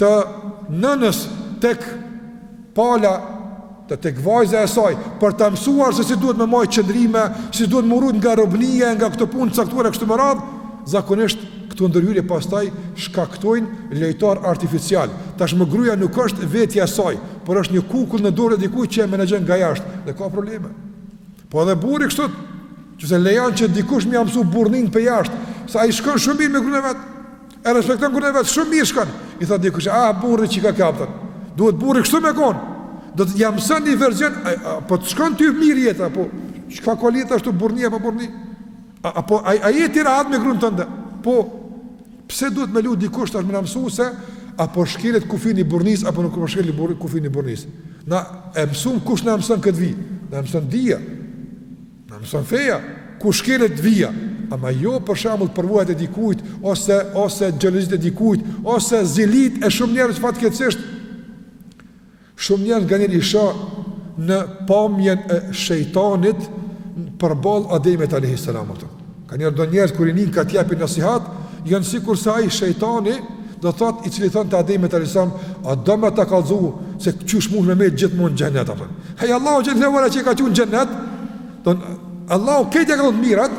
të nënës tek Fjala vjen tek vajza e saj për ta mësuar se si duhet me majt qëndrime, si duhet me u rujt nga robnia e nga këto punë të caktuara e kështu me radhë, zakonisht këto ndërhyrje pastaj shkaktojnë lojtar artificial. Tashmë gruaja nuk është vetja e saj, por është një kukull në dorë të dikujt që e menaxhon nga jashtë dhe ka probleme. Po edhe burri kështu, nëse lejon që dikush me ja mësu burrninë prej jashtë, se ai shkon shumë mirë me grunë e vet, e respekton grunë e vet, shumë mirë shkon, i thot dikush, a ah, burri që ka kap ton, duhet burri kështu me konë, do t'ja mëson një verzion, a, a, po të shkon ty mirë jeta, po, që ka kohë jetë ashtu burrni apo burrni, A, apo, a, a je ti rahat me grunë tënde? Po, pse duhet me lu dikush tash me na mësu se a po shkelet kufini i burrnisë, apo nuk po shkelet bur, kufini i burrnisë. Na e mësum kush na e mëson këtë vijë, na e mëson dija, na mëson feja, kur shkelet vija, ama jo për shembull përvojat e dikujt ose ose xhelozitë e dikujt ose zilitë e shumë njerëz fatkeqësisht Shumë njerëz nganjëherë i shoh në pamjen e shejtanit përballë Ademit alejhi selam. Nganjëherë do njerëz kur i nin ka t'japin nasihat, janë sikurse ai shejtani do të thotë i cili thoshte Ademit alejhi selam, a do më ta kallzu se qysh mund me met gjithmonë n'xhenet apo. Hej Allahu xhelle ve ala që i ka çu n'xhenet. Don Allahu këtë ka dhënë t'mirat.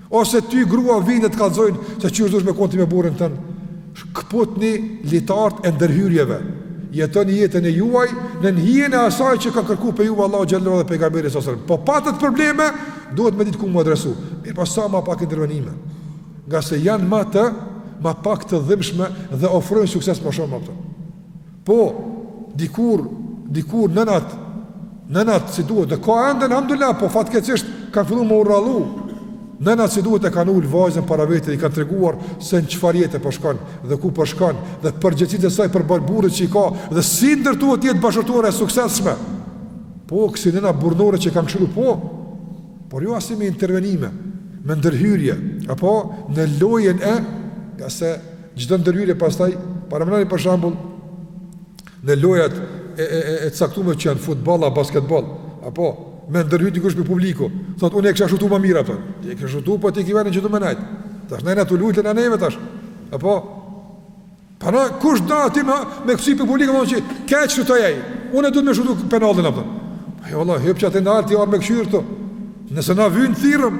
Ose ty grua vijnë dhe të kallzojnë se qysh dush me kon ti me burrin tënd. Këputni litarët e ndërhyrjeve. Jetoni jetën e juaj nën hijen e asaj që ka kërku prej juve Allahu xhelle ve ala dhe Pejgamberi alejhi selam. Po patët probleme, duhet me ditë ku m'u adresu. Mirëpo sa ma pak intervenime. Ngase janë ma të, ma pak të dhimshme dhe ofrojnë sukses ma shumë apo. Po, dikur, dikur nënat, nënat si duhet, dhe ka ende, alhamdulillah, po fatkeqësisht kanë filluar me u rrallu. Nënat si duhet e kanë ul vajzën para vete, i kanë treguar se në çfarë jete po shkon dhe ku po shkon dhe përgjegjësitë e saj përballë burrit që i ka dhe si ndërtohet jeta bashkëshortore e suksesshme. Po, kësi nëna burrnore që kanë këshilu, po, por jo asi me intervenime, me ndërhyrje, apo në lojën e, ngase Çdo ndërhyrje pastaj, paramenani për shembull në lojat e e e, e caktume që janë futboll apo basketboll, apo me ndërhy dikush me publiku, thotë unë e kisha shutuar më mirë atë. Ti e kishe shutuar po ti ke vënë gjithë me nejt. Tash ne na tu lutë na neve tash. Apo pa na kush do aty me me kthy për publikun thonë që keq shutoi ai. Unë duhet me shutu penallin atë. Po jo valla, hyp çaty nalt ti or me këqyr këtu. Nëse na vyn të thirrim.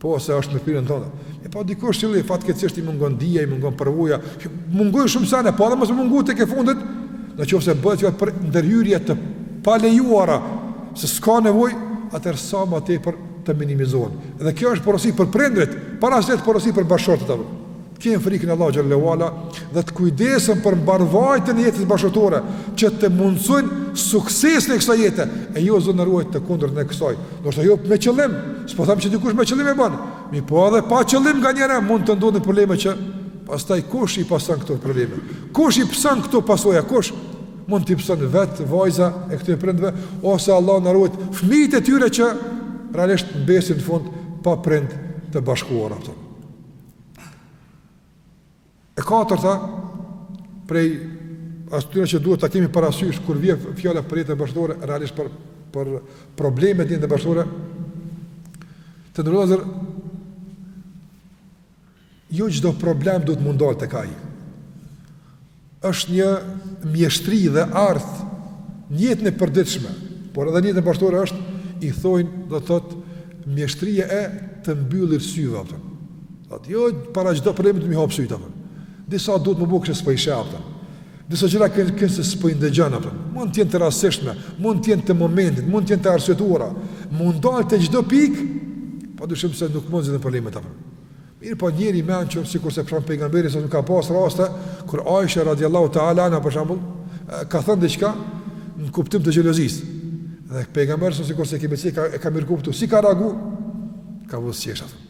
Po se është në natyrën tonë. E po dikush i cili fatkeqësisht i mungon dija, i mungon përvoja, mungojnë shumë sene, po edhe mos mungu tekefundit, në qoftë se bëhet fjalë për ndërhyrje të palejuara, se s'ka nevojë, atëherë sa ma tepër të minimizohen. Dhe kjo është porosi për prindrit, para së gjithash porosi për bashkëshortët. Kemi frikën e Allahut xhel-le ve ala dhe të kujdesen për mbarëvajtjen e jetës bashkëshortore që të mundësojnë suksesin e kësaj jete. E jo Zoti na ruajt të kundërtën e kësaj. Do të thotë jo me qëllim, s'po them se dikush me qëllim e bën. Mirëpo edhe pa qëllim nganjëherë mund të ndodhin probleme që pastaj kush i pëson këto probleme? Kush i pëson këto pasoja? Kush mund t'i pëson vetë vajza e këtyre prindve ose Allahu na ruajt fëmijët e tyre që realisht mbesin në fund pa prindër të bashkuar apo. E katërta, prej atyre që duhet të kemi parasysh, kur vjen fjala për jetën bashkëshortore, realisht për, për problemet e jetës bashkëshortore, të nderuar vëllezër, jo çdo problem duhet m'u ndal tek ai. Është një mjeshtri dhe art në jetën e përditshme, por edhe në jetën bashkëshortore është, i thojnë, do të thotë, mjeshtria e të mbyllurit syve, apo. Thotë, jo para çdo problemi me i hap sytë, apo. Disa duhet m'u bo kishe s'po i sheh, apo. Disa gjëra kinse s'po i ndëgjon, apo. Mund të jenë të rastishme, mund të jenë të momentit, mund të jenë të arsyetuara, m'u ndal te çdo pikë, padyshim se nuk mund të zgjidhen problemet, apo. Mirëpo njeri i mençur sikurse për shembull pejgamberi sa ka pas raste kur Aisha radhiyallahu ta'ala anha për shembull ka thënë diçka në kuptim të xhelozisë. Dhe pejgamberi sa sikurse kemi thënë ka e ka mirëkuptuar s'i ka reagu ka buzëqesh atë.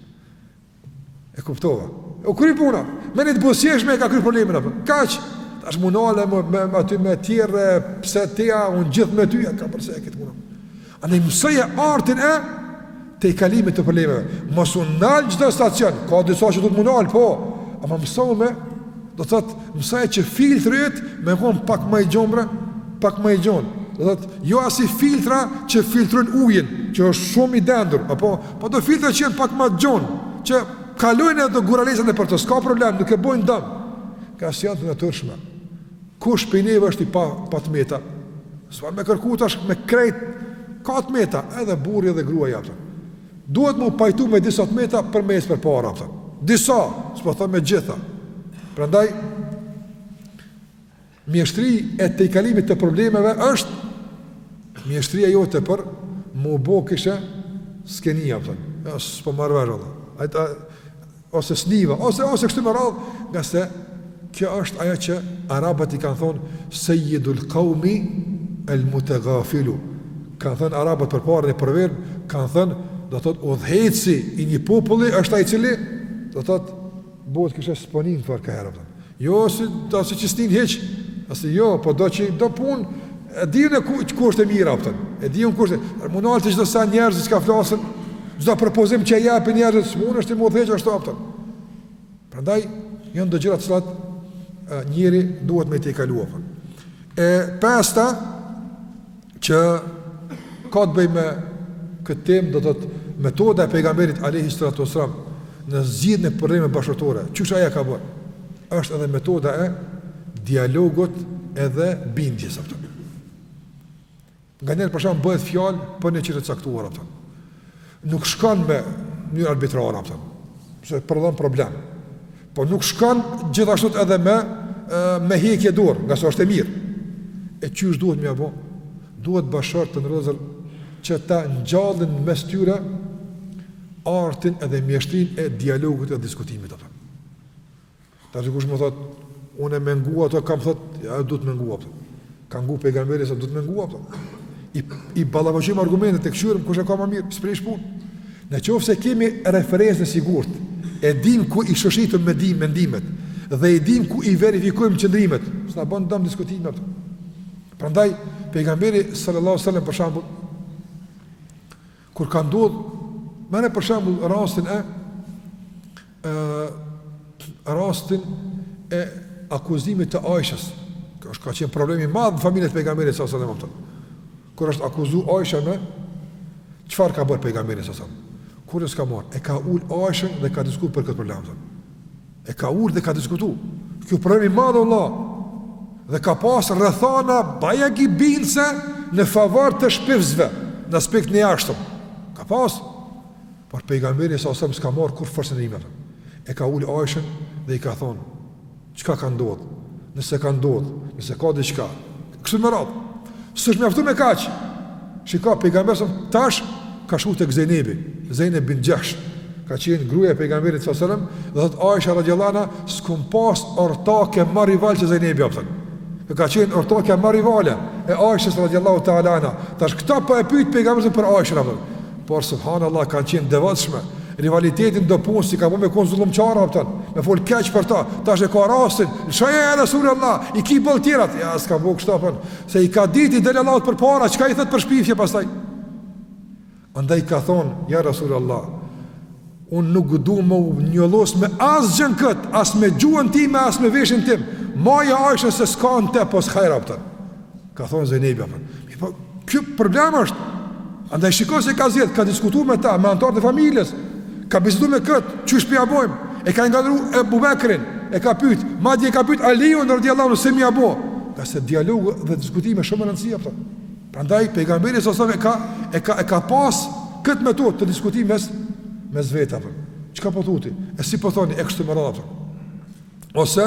E kuptova. U kry puna, me një të buzëqeshme e ka kry problemin apo. Kaq. Tash m'u nal e me me aty me tjerr pse ti a unë gjithë me ty ka përse e këtë puna. Andaj mësoje artin e tejkalimit të problemeve. Mos u nal çdo stacion, ka disa që duhet m'u nal, po, ama mësoje me, do të thotë, mësoje që filtri me kon pak ma i gjonë bre, pak ma i gjonë. Do të thotë, jo asi filtra që filtrojnë ujin, që është shumë i dendur, apo, po do filtra që janë pak ma të gjonë, që kalojnë edhe do guraleca nëpër to, s'ka problem, nuk e bojnë dëm. Ka asi, janë të natyrshme. Kush prej neve është i pa pa të meta? S'mund me kërku tash me krejt ka të meta, edhe burri edhe gruaja a kupton. Duhet me u pajtu me disa të meta për me ec përpara a kupton. Disa, s'po them me gjitha. Prandaj mjeshtria e tejkalimit të problemeve është mjeshtria jote për me u bo kishe s'ke ni a kupton. Ja, s'po marr vesh a kupton. Ai ose s'niva, ose, ose kështu me radhë, ngase kjo është ajo që arabët i kanë thonë, sejidul kaumi el mutegafilu, kanë thonë arabët përpara një proverb, kanë thonë, do të thotë, udhëheqësi i një populli është ai i cili, do të thotë, bëhet kishe s'po nin, për ka herë, Jo, si, do si që s'nin hiç, asi jo, po do që do punë, e di unë ku, ku është e mira, a kupton, e di unë ku është, me u nal te çdo sen njerëzit çka flasin, çdo propozim që e japin njerëzit, s'munesh ti me udhëheq ashtu a kupton. Prandaj, janë do gjëra të cilat njeri duhet me tejkalu a kupton. E pesta, që ka të bëjë me këtë temë, do të thotë metoda e pejgamberit alayhi salatu wasallam në zgjidhjen e problemeve bashkëshortore, qysh ia ka bërë. Është edhe metoda e dialogut edhe bindjes a kupton. Nganjëherë për shembull bëhet fjalë për një çështje të caktuar a kupton. Nuk shkon me mënyrë arbitrare a kupton se prodhon problem. Po nuk shkon gjithashtu edhe me me heqje dorë, nga sa është e mirë. E qysh duhet me ia bo duhet bashkëshortët ndrozë që ta ngjallin mes tyre artin edhe mjeshtrinë e dialogut e diskutimit a kupton. Tash dikush më thotë, unë e me ngu ato kam thot, ja duhet me ngu a kupton. Ka ngu pejgamberi se duhet me ngu a kupton. I i ballafaqojmë argumentet e kqyrëm kush e ka më mirë, s'prish punë. Në qoftë se kemi referencë të sigurt, e dimë ku i shoshitim me dim mendimet dhe e dimë ku i verifikojmë qëndrimet, s'na bën dëm diskutimi a kupton. Prandaj pejgamberi sallallahu alajhi wasallam për shembull Kur ka ndodh, merre për shembull rastin e ë rastin e akuzimit të Aishës. Kjo është ka qenë problem i madh në familjen e pejgamberit sallallahu alajhi wasallam a kupton. Kur është akuzu Aisha me çfarë ka bërë pejgamberi sallallahu alajhi wasallam. Kur është ka marrë, e ka ul Aishën dhe ka diskutu për këtë problem. E ka ul dhe ka diskutu. Kjo problem i madh vallah dhe ka pas rrethana bajagi bindëse në favor të shpifësve në aspektin e jashtëm. Ka pas, por pejgamberi sallallahu alajhi wasallam s'ka marrë kurrfarë qëndrimi. E ka ul Aishën dhe i ka thonë, çka ka ndodh, nëse ka ndodh, nëse ka diçka, Kështu me radhë. S'është mjaftu me kaq. Shiko pejgamberi tash ka shku tek Zejnebi, Zejneb bint Xhahsh, ka qenë gruaja e pejgamberit sa selam, dhe thot Aisha radhiyallahu anha, s'kam pas ortake ma rivale që Zejnebi, kupton. Dhe ka qenë ortakja ma rivale e Aishes radhiyallahu ta'ala anha. Tash këta po e pyet pejgamberi për Aishen apo. Por subhanallah kanë qenë devotshme. Rivaliteti domethënë s'i ka bo me kon zullumqara kupton Me folë keq për ta Tash e ka rastin Lshoje ja Rasul Allah I ki boll tjera Jo s'ka bo kështu kupton Se e ka dit i del Allahut përpara Çka i thot për shpifje pastaj Andaj ka thonë Ja Rasul Allah Unë nuk du me u njollos me asgjë në këtë, as me gjuhën time as me veshin tim. Maj Aishen se s'ka në te pos hajr, kupton. Ka thonë Zejnebi, kupton. Mirëpo, kjo problem është. Andaj shiko se ka zgjedh, ka diskutu me ta, me anëtarët e familjes. Ka bisedu me këtë, qysh po ia bojmë. E ka angazhu Ebu Bekrin, e ka pytë. Madje e ka pytë Aliun, radhiyallahu anhu, se me ia bo. Ngase dialogu dhe diskutimi është shumë me rëndësi, kupton. Prandaj pejgamberi sa sa e ka e ka e ka pas këtë metodë të diskutimit mes mes vetave. Çka po thu ti? E si po thoni e kështu me radhë. Ose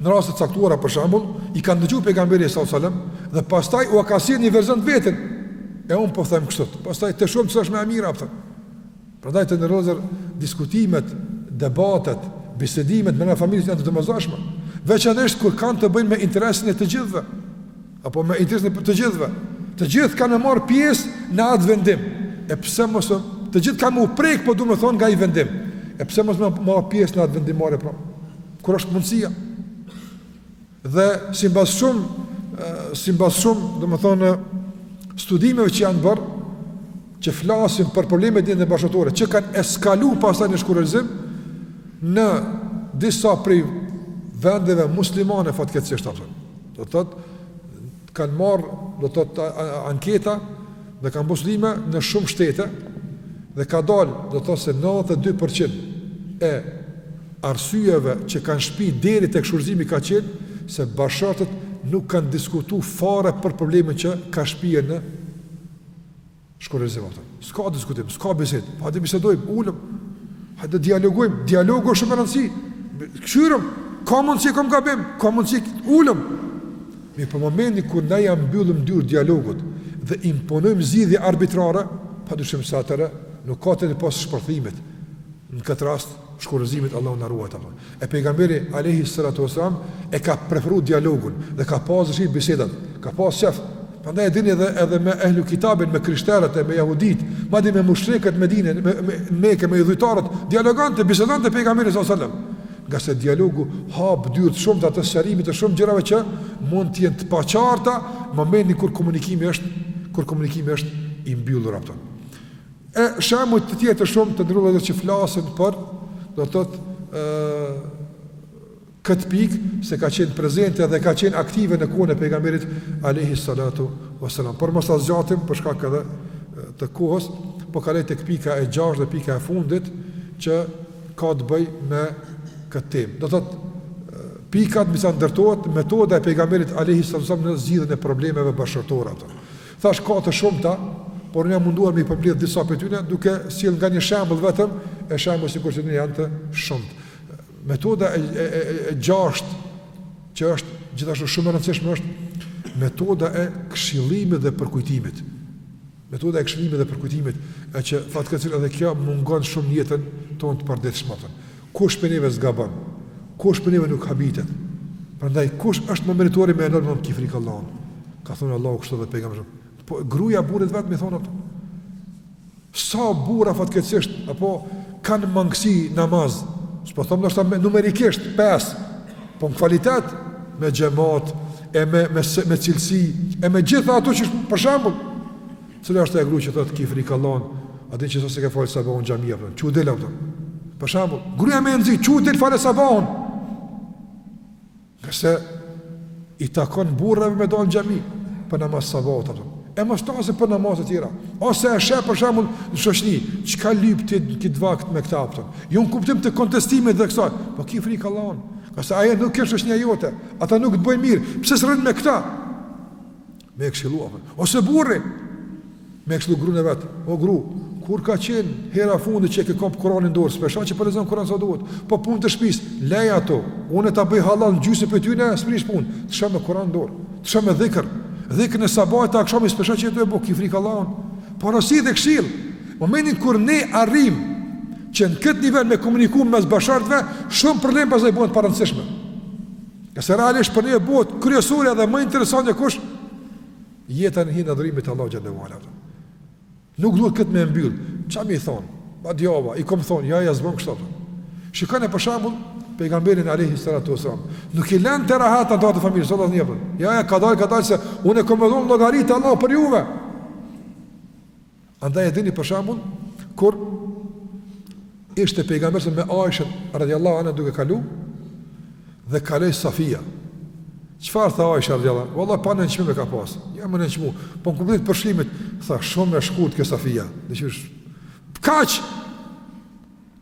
në raste të caktuara për shembull, i ka dëgju pejgamberi sa sa dhe pastaj u ka sjell një version të vetën. E un po them kështu. Pastaj të shohim ç'është më e mira, kupton. Prandaj të nderu vllezër diskutimet, debatet, bisedimet brenda familjes janë të domosdoshme, veçanërisht kur kanë të bëjnë me interesin e të gjithëve, apo me interesin e të gjithëve. Të gjithë kanë me marrë pjesë në atë vendim. E pse mos të gjithë kanë me u prek po domethënë nga ai vendim. E pse mos me marr pjesë në atë vendimmarrje pra? Kur është mundësia? Dhe simbas shumë, simbas shumë, domethënë, studimeve që janë bërë, që flasin për probleme në jetën bashkëshortore, që kanë eskalu pastaj në shkurorëzim, në disa prej vendeve muslimane fatkeqësisht kupton. Do thotë kanë marrë do të thotë anketa dhe kanë bërë studime në shumë shtete dhe ka dalë do të thotë se 92% e arsyeve që kanë shpi deri tek shkurorëzimi ka qenë se bashkëshortët nuk kanë diskutu fare për problemin që ka shpie në shkurorëzim, kupton. S'ka diskutim, s'ka bisedë. Hajde bisedojmë, ulëm. Hajde dialogojmë. Dialogu është shumë me rëndësi. Kshyrëm. Ka mundësi, kom gabim. Ka mundësi, ulëm. Mirëpo momentin kur ne ia mbyllëm dyrt dialogut dhe imponojmë zgjidhje arbitrare, pa dyshim se atëherë, nuk ka tjetër pos shpërthimit. në këtë rast shkurorëzimit Allahu na ruajt. E pejgamberi alayhi salatu wasalam e ka preferu dialogun dhe ka pas dëshirë bisedat, ka pas qejf. Prandaj e dini edhe edhe me ehlu kitabin, me krishterët e me jahudit, madje me mushrikët në Medinë, në në Mekë, me idhujtarët, dialogonte, bisedonte pejgamberi sallallahu alajhi wasallam. Ngase dialogu hap dyert shumë të qartësimit të shumë gjërave që mund të jenë të paqarta në momentin kur komunikimi është kur komunikimi është i mbyllur apo. E shembuj të tjerë të shumtë të nderuar që flasin për, do të thotë, ë këtë pikë se ka qenë prezente dhe ka qenë aktive në kohën e pejgamberit alayhi salatu wasalam. Por mos ta zgjatim për shkak edhe të kohës, po kaloj tek pika e 6 dhe pika e fundit që ka të bëjë me këtë temë. Do të thotë pikat mbi çka ndërtohet metoda e pejgamberit alayhi salatu wasalam në zgjidhjen e problemeve bashkëshortore. Thashë ka të shumta, por unë jam munduar me i përmbledh disa prej tyre duke sjellë nga një shembull vetëm, e shembuj sikur që e dini janë të shumtë. Metoda e e e, e gjashtë që është gjithashtu shumë e rëndësishme është metoda e këshillimit dhe përkujtimit. Metoda e këshillimit dhe përkujtimit, e që fatkeqësisht edhe kjo mungon shumë në jetën tonë të përditshme. Kush prej neve s'gabon, kush prej neve nuk habitet, prandaj kush është më meritori me i thënë more ki frikë Allahun? Ka thënë Allahu kështu dhe pejgamberi s.a.s. Po gruaja burrit vet me i thonë apo. Sa burra fatkeqësisht apo kanë mangësi në namaz, s'po them ndoshta numerikisht 5, po në kvalitet me xhamat e me me me cilësi e me gjitha ato që për shembull Cila është ajo grua që thotë ki frikë Allahun, a din që sot s'e ke falë sabahun në xhami apo? Çu del apo? Për shembull, gruaja me e nxit, çu del fale sabahun? Se i takon burrave me dalë në xhami për namaz sabahut apo? E mos të flasim për namazet tjera. Ose e sheh për shembull në shoqni, çka lyp ti n'kit vakt me këta apo? Jo në kuptim të kontestimit dhe kësaj, po ki frikë Allahun. Se ajo nuk është shoqnia jote, ata nuk të bëjnë mirë. Pse s'rrin me këta? Me e këshillu, apo, ose burri, me e këshillu gruen e vet, o gru, kur ka qenë hera e fundit që e ke kap Kuranin n'dorë, s'po t'shoh që po e lexon Kuran sa duhet, po punët e shpisë, leji ato, unë ta bëj hallall në gjysë për ty, ne, s'prish punë, të shoh me Kuran n'dorë, të shoh me dhikër, dhikrin e sabahit, të akshamit, s'po t'shoh që je tu e bo, ki frikë Allahun, porosi dhe këshillë, momentin kur ne arrim, që në këtë nivel me komuniku mes bashkëshortëve, shumë probleme pastaj bëhen të parëndësishme. Ngase realisht për ne bëhet kryesore dhe më interesante kur shkon jeta në hijen e adhurimit të Allahut xhelle ue ala. Nuk duhet këtë me mbyll. Çfarë me i thonë? Madje va, i kom thon, jo jo s'bon kështu. Shikoni për shembull pejgamberin alayhi salatu wasallam. Nuk i len të rahat ata të familjes, sot asnjë. Jo jo kadalë, kadalë se unë kam me dhënë llogari te Allahu për juve. Andaj e dini për shembull kur ishte pejgamberi me Aishën radhiyallahu anha duke kalu dhe kaloi Safia. Çfarë tha Aisha radhiyallahu? Wallah pa nënçmim e ka pas. Jo me nënçmu. Po n'kuptim t'përshkrimit. Tha shumë e shkurt kjo Safia. Dhe kaq.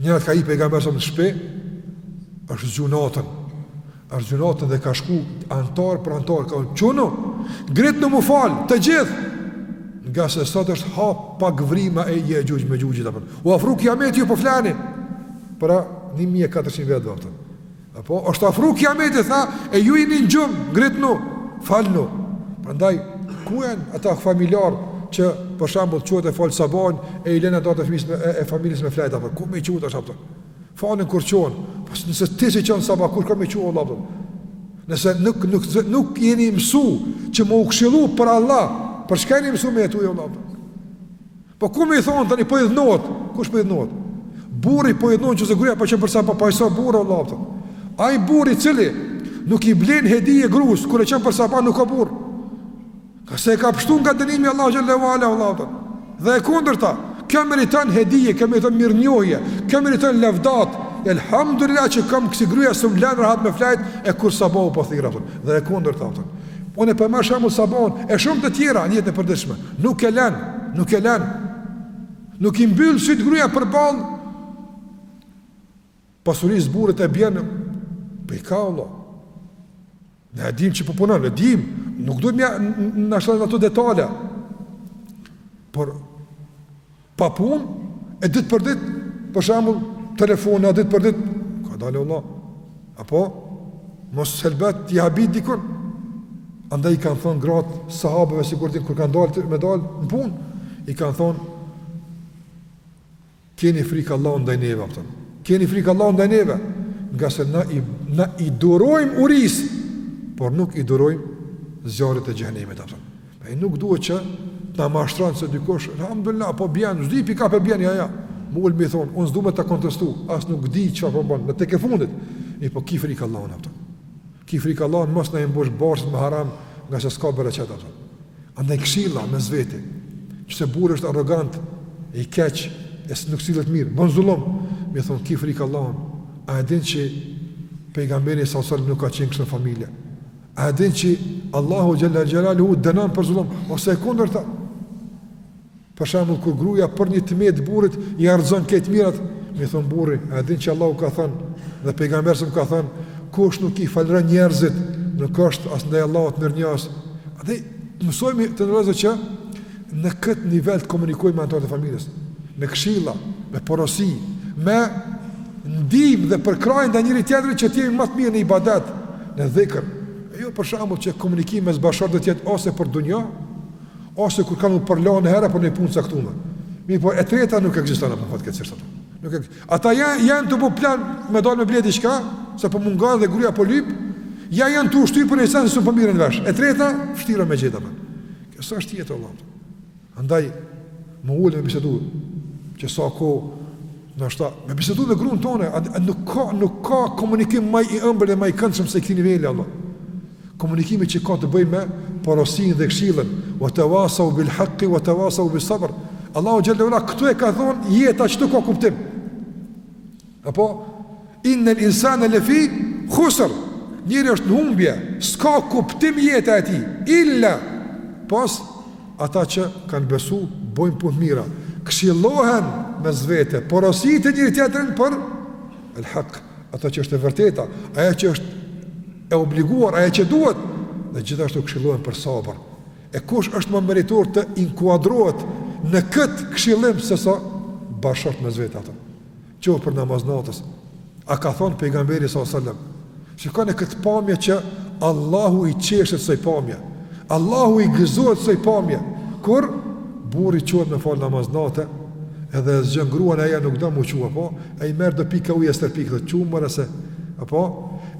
Një natë ka hy pejgamberi alejhi selam në shpi, është zgju natën, është zgju natën dhe ka shku anëtar për anëtar, ka thonë çonu, ngritnu m'u falë, të gjithë, ngase sot është hap pak vrima e Jexhuxh Mexhuxhit, u afru kiameti, ju po flini, para 1400 vjet, a kupton Apo është afru kiameti tha e ju jeni në gjum, ngritnu, falnu. Prandaj ku janë ata familjar që për shembull çohet e fal sabahun e i lënë ato të fëmis me e, e familjes me flejt, po ku me i çu tash, a kupton. Falen kur çohen, po nëse ti s'i çon sabah kur ka me u çu vlla, a kupton. Nëse nuk nuk nuk jeni mësu që me u këshillu për Allah, për çka jeni mësu me jetu ju vlla, a kupton. Po ku me i thonë tani po idhnohet? Kush po idhnohet? Burri po idhnohet pse gruja po e çon për sabah, po ai s'o burrë vlla, a kupton. Ai burrë i cili nuk i blen hedije grus, kur e çon për sabah nuk o burrë. Ngase e ka pështu nga dënimi Allahut xhele ve ala, vlla, a kupton. Dhe e kundërta, kjo meriton hedije, kjo meriton mirënjohje, kjo meriton lavdatë, elhamdulilah që kam kësi gruje s'më len rahat me flejt, e kur sabahu po thirret, a kupton, dhe e kundërta, Unë po e marr shembull sabahun e shumë të tjera në jetën e përditshme. Nuk e lën, nuk e lën. Nuk i mbyll sytë gruaja përballë pasurisë burrit, e bjen prej kah, vlla? Ne e dim që po punon, e dim, nuk duhet mja në ashtë ato detale. Por, Pa punë, e ditë për ditë, për shembull, telefona, ditë për ditë, kadalë vlla, apo, mos helbet, t'i habit dikur, andaj i kanë thonë gratë, sahabëve, si kur ti, kur kanë dalë, me dalë, në punë, i kanë thonë, keni frikë Allahun ndaj neve, a kupton. Keni frikë Allahun ndaj neve, ngase na i, na i durojmë urisë, por nuk i durojmë zjarrit të xhehnemit, a kupton. E nuk duhet që të na mashtron se dikush, alhamdulillah, po bjen, s'di prej kah po bjen, jo jo. M'u ul me i thon, unë s'du me të kontestu, as nuk di çfarë po bën, në tek e fundit. E po ki frik Allahun, a kupton. Ki frik Allahun mos na i mbush barqet me haram, ngase s'ka bereqet aty. Andaj këshilla mes veti. Nëse burri është arrogant, i keq, e nuk sillet mirë, bën zullum. Me i thon ki frik Allahun. A e din që pejgamberi alejhi salatu selam nuk ka qenë kështu në familje. A e din që Allahu xhele xhelaluhu dënon për zullum, ose e kundërta? Për shembull, kur gruja për një të metë burrit, i rrëzon krejt të mirat, me i thonë burri, a e din që Allahu ka thonë, dhe pejgamberi alejhi selam ka thonë, kush nuk i falënderon njerëzit, nuk është as ndaj Allahut mirënjohës. Andaj, mësohemi të nderuar që, në këtë nivel të komunikojmë me anëtarët e familjes, me këshilla, me porosi, me ndihmë dhe përkrahje ndaj njëri tjetrit që të jemi më të mirë në ibadet, në dhikr. Jo për shembull që komunikimi mes bashkëshortëve të jetë ose për dunjë, ose kur kanë u përla nojherë për noj punë të caktuar. Mirëpo e treta nuk ekziston apo fatkeqësisht ato. Nuk ekziston. Ata ja janë tu bo plan me dal me blet diçka, se po mungon dhe gruaja po lyp. Ja janë tu u shty në sens se s'po merren vesh. E treta, vështirë me gjetë apo. Kjo s'është jetë vallah. Andaj me u ulë me bisedu që sa kohë s'e ashtu, me bisedu me grunë tone, a, a, nuk, ka, nuk ka komunikim ma i ëmbël e ma i këndshëm se i këtij niveli vallah. Komunikimi që ka të bëjë me porosinë dhe kshillën, wa tewasau bil hakki, wa tewasau bis sabër. Allahu xhelle ue ala, këtu e ka thonë, jeta qetu ka kuptim. Apo, Inna l-insane lefi khusr, Njeri është në humbje, s'ka kuptim jeta e tij, illa, pos, ata që kanë besu, bojnë punë të mira, këshillohen mes vete, porositin njëri tjetrin për el-hak, ato që është e vërteta, ajo që është e obliguar, ajo që duhet, dhe gjithashtu këshillohen për sabër. E kush është ma meritor të inkuadrohet në këtë këshillim se sa bashkëshortët mes vete ato? qoftë për namaz nate. A ka thonë pejgamberi sallallahu alajhi wasallam? Shikoni këtë pamje që Allahu i qeshet ksaj pamje. Allahu i gëzohet ksaj pamje. Kur burri çohet me fal namaz natë, edhe zgjon gruan ajo nuk do m'u çu, po ai merr do pika ujë e stërpik te çumura se apo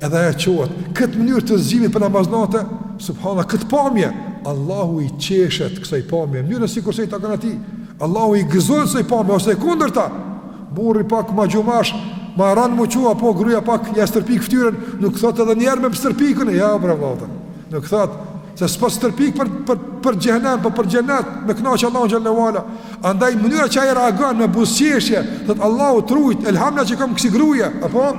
edhe ajo çohet. Këtë mënyrë të zgjimit për namaz natë, subhanallahu këtë pamje. Allahu i qeshet kësaj pamje. Në mënyrë sikur se i takon atij. Allahu i gëzohet ksaj pamje, ose e kundërta, burri pak ma gjumash, ma ranë m'u çu, apo gruja pak ja stërpik ftyren, nuk thot edhe niherë me më stërpik, ja bre vlota, nuk thot, se s'po stërpik për, për, për xhehnem, për, po për xhenet, me knaqë Allahun xhelle ue ala, andaj mënyra që ai reagon me buzëqeshje, thot Allahu t'rujt, elhamdulilah që kom kësi gruja, apo,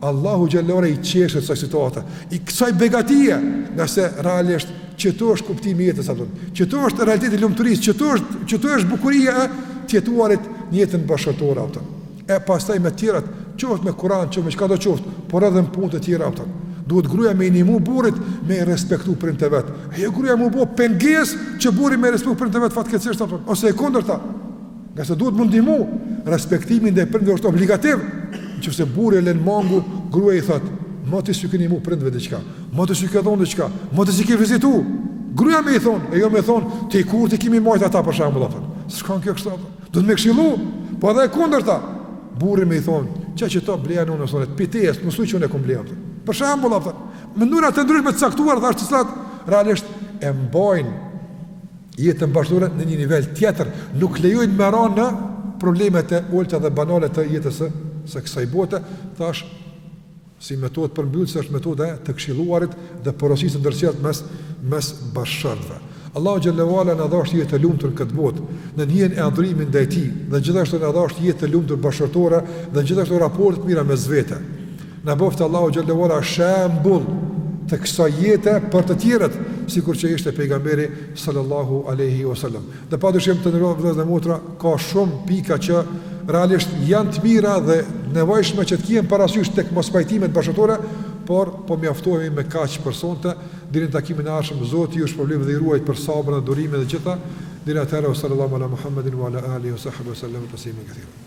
Allahu xhelle ue ala i qeshet kësaj situate, i kësaj begatie, ngase realisht qetu është kuptimi i jetës apo. Qetu është realiteti i lumturisë, qetu është qetu është bukuria e të jetuarit në jetën bashkëshortore apo. E pastaj me të tjerat, qoftë me Kur'an, qoftë me çka do qoftë, por edhe në punë të tjera apo. Duhet gruaja me i nimu burrit me i respektu prindt e vet. Jo gruaja m'u bo pengesë që burri me i respektu prindt e vet fatkeqësisht apo ose e kundërta. Ngase duhet m'u ndihmu, respektimi ndaj prindve është obligativ, në qoftë se burri e len mangu, gruja i thotë, moti s'i ke nimu prindve diçka, moti s'i ke dhonë diçka, moti s'i ke vizitu, gruja me i thonë, e jo me thonë, ti kur ti kimi majt ata për shembull, atër, s'shkon kjo kështu, atër, duhet me këshillu, po edhe e kundërta, burri me i thonë, qe qeta bleja nanës sonte, piti e së mësu që unë e kom ble, atër, për shembull, atër, mënyra të ndryshme të caktuara, dhe ashtë të slatë, realisht, e mbajnë, jetën bashkëshortore në një nivel tjetër, nuk lejojnë me ra në problemet e ulta dhe banale të jetës së, së kësaj bote, thash, si metodë përmbyllëse është metoda e të këshilluarit dhe porosisë të ndërsjellë mes, mes bashkëshortëve. Allahu xhelle ue ala na dhashtë jetë të lumtur në këtë botë, në hijen e adhurimit ndaj tij, dhe gjithashtu na dhashtë jetë të lumtur bashkëshortore, dhe gjithashtu raporte të mira mes vete. Na bëftë Allahu xhelle ue ala shembull të kësaj jete për të tjerët, sikur që ishte pejgamberi sallallahu alaihi wasallam. Dhe padyshim të nderuar vëllezër dhe motra, ka shumë pika që realisht janë të mira dhe të nevojshme që t'i kemi parasysh tek mospajtimet bashkëshortore, por po mjaftohemi me kaq për sonte, deri në takimin e ardhshëm, Zoti ju shpërbleftë dhe ju ruajtë për sabrin dhe durimin e të gjitha. Deri atëherë sallallahu ala Muhammedin wa ala alihi wa sahbihi wa sallam tasliman kathira.